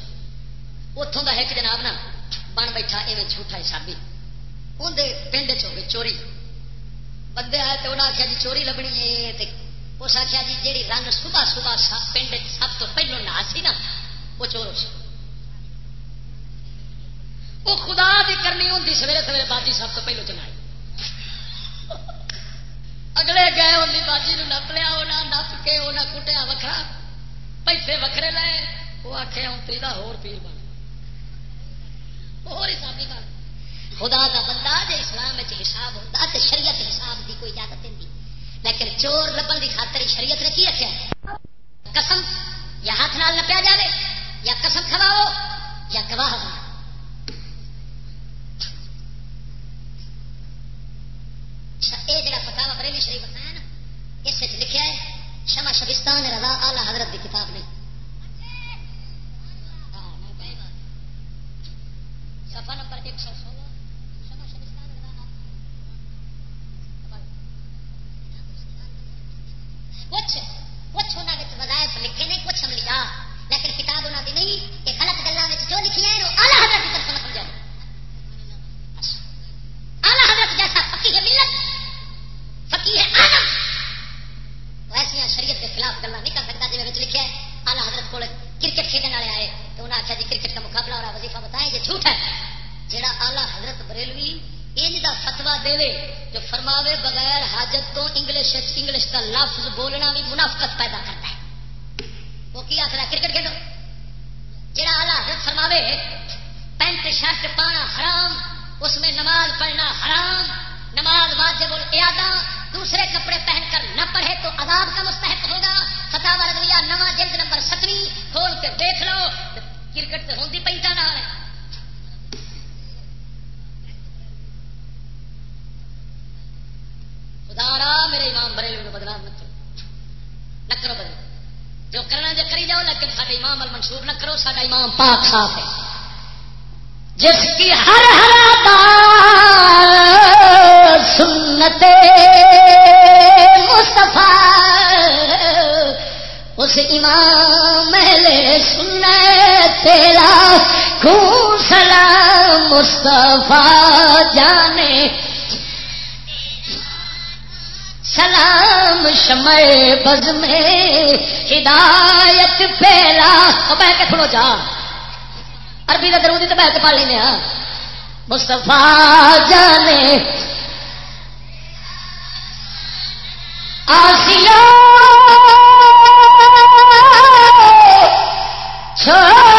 اتوں کا ایک جناب نا، بن بیٹھا ایویں جھوٹا حسابی۔ اندر پنڈ چ چوری۔ بندے آئے تو انہیں آخیا جی چوری لبنی ہے اس آخیا جی جی رنگ صبح صبح پنڈ سب تو پہلو نہ سی نا، وہ چور سی۔ وہ خدا بھی کرنی ہوں سویرے سویرے باجی سب تو پہلو چلائی اگلے گئے ان باجی نپ لیا انہیں نپ کے انہیں کٹیا وکرا پیسے وکرے لے وہ آخیا اتری کا ہور پیر بن۔ اور بن۔ خدا کا بندہ جی اسلام حساب ہوتا تو شریعت حساب دی کوئی اجازت نہیں لیکن چور لبن کی خاطر شریعت نے کی رکھا قسم، یا ہاتھ نال نپیا جائے یا قسم کھواؤ، یا گواہ یہ جڑا فتوا بریلی شریف بتایا نا، اس لکھا ہے شما شبستان رضا آلہ حضرت کی کتاب نہیں ہاں، سفا نمبر ایک سو سولہ کچھ کچھ انہوں وظائف لکھے نے، کچھ لکھا، لیکن کتاب انہوں کی نہیں یہ غلط گلوں جو لکھی ہے وہ آلہ حضرت کی طرف سمجھ آلہ حضرت کو کرکٹ کھیلنے والے آئے تو انہیں آخیا جی کرکٹ کا مقابلہ اور وظیفہ بتائے یہ جھوٹ ہے۔ جہاں آلہ حضرت بریلوی انج کا فتوا دے جو فرماوے بغیر حاجت تو انگلش انگلش کا لفظ بولنا بھی منافقت پیدا کرتا ہے۔ وہ کی آخر کرکٹ کھیلو۔ جہاں آلہ حضرت فرماوے پینٹ شرٹ پانا حرام، اس میں نماز پڑھنا حرام، نماز واجب الادا دوسرے کپڑے پہن کر نہ پڑھے تو عذاب کا مستحق ہوگا۔ فتح رضویہ نواں جلد نمبر ستویں، کھول کے دیکھ لو۔ کرکٹ تو ہوتی پہ جانا ہے میرے امام بریل میں بدنام نہ کرو۔ نہ کرو بدل جو کرنا جو کری جاؤ، لیکن سارے امام المنصور نہ کرو سارا امام پاک صاف ہے۔ جس کی ہر ہر سنت مصطفیٰ اس امام محل سن تیرا خون سلام مصطفیٰ جانے۔ سلام شمع بز میں ہدایت پھیلا۔ بہ کے کھڑو جا۔ عربی کا درودی تو بہ کے پا لینا ہاں۔ مستفا جانے۔ آسیا چھوڑ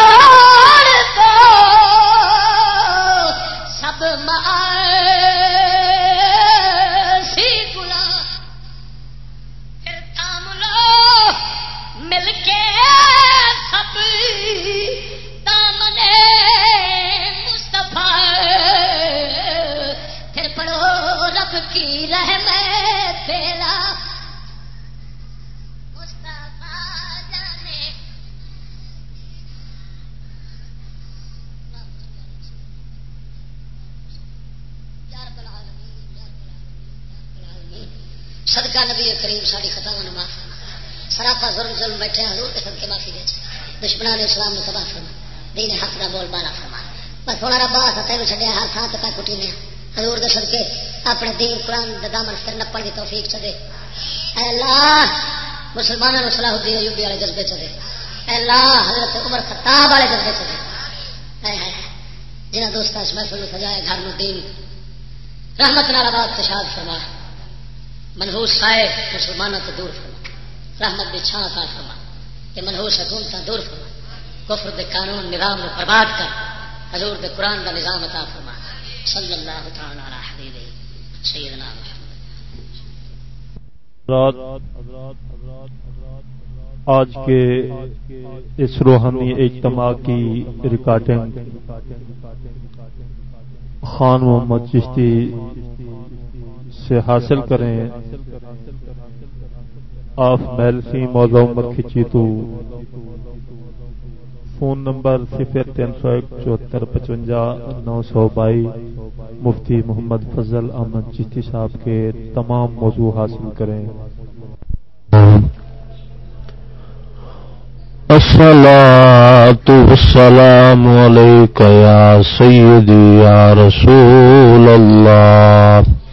ظلم ظلم بیٹھے حضور کے سب کے معافی دے دشمنان اسلام نے تباہ فرما دین حق کا بول بالا فرما بس تھوڑا ربا فتح بھی چڑیا ہر تھان تک کٹی نے۔ حضور دے صدقے، اپنے دین، قرآن دے دامن پھر نپڑ کی توفیق چدے اے اللہ مسلمانوں نے صلاح الدین ایوبی والے جذبے چدے اے اللہ، حضرت عمر خطاب والے جذبے چدے اے جنہ دوست محفل میں سجائے گھر میں دین، رحمت نال آباد تشاد فرما منہوس سائے مسلمانوں تو دور فرما رحمت بھی چھان عطا فرما یہ منہوس حکومت دور فرما۔ کفر دے قانون، نظام کو برباد کر۔ حضور دے قرآن دا نظام عطا فرما۔ صلی اللہ تعالی علی حبیبہ سیدنا آج کے اس روحانی اجتماع کی ریکارڈنگ، خان محمد چشتی سے حاصل کریں۔ آف میلسی موضوع عمر کھچی تو فون نمبر صفر تین سو ایک چوہتر پچوجا نو سو بائی. مفتی محمد فضل احمد چشتی صاحب کے تمام موضوع حاصل کریں. الصلاة والسلام عليك يا سيدي يا رسول الله.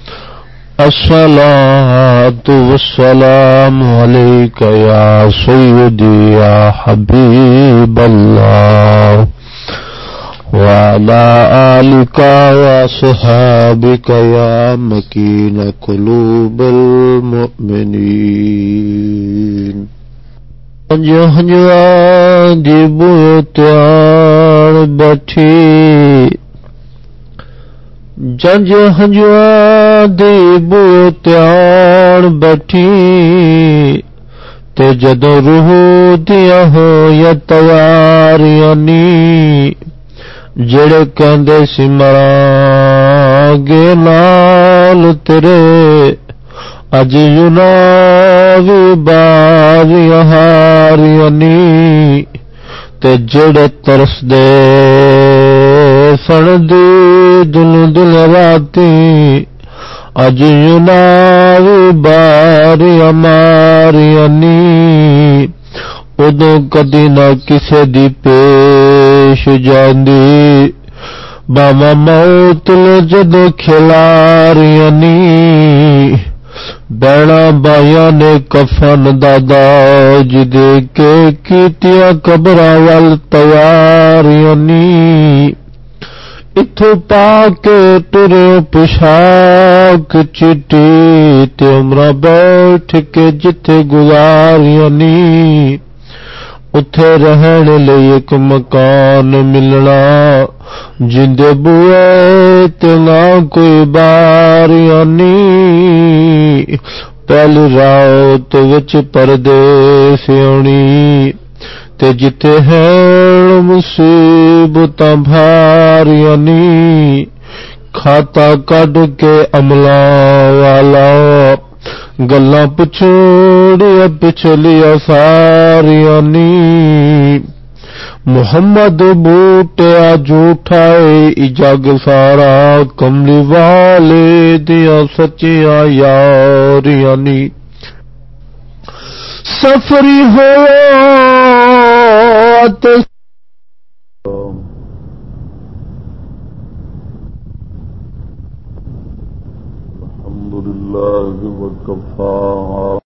الصلاة والسلام عليك يا سيدي يا حبيب الله وعلى آلك وصحابك يا مكين قلوب المؤمنين دی بوتیار بٹھی جنج ہنجوا دی بوتیار بٹھی تے جدو روح دیا ہو یا تیاریانی جڑے کہندے سمرا گے لال تیرے، اج یوناوی باری ہاری تے جڑ ترس دے سن دی دل دل راتی، اج یوناوی باری ہماری ادو کدی نہ کسے دی پیش جاندی۔ باما موت لے جدو کھلاری انی۔ بیڑا بایا نے کفن دادا جدے کے کیتیا قبر وال تیاری انی۔ اتو پا کے ٹرے پوشاک چٹی تے بیٹھ کے جتھے گزاری اتے رہن لے ایک مکان ملنا جندے بوئے تنا کوئی باری پہلی رات وچ پردے سونی تے جتے ہیں مصیبت بھاری کھاتا کڈ کے عملہ والا گلا پچھوڑیا پچھلیا ساریا محمد بوٹیا جھوٹائے جگ سارا کملی والے دیا سچیا یاریا سفری ہو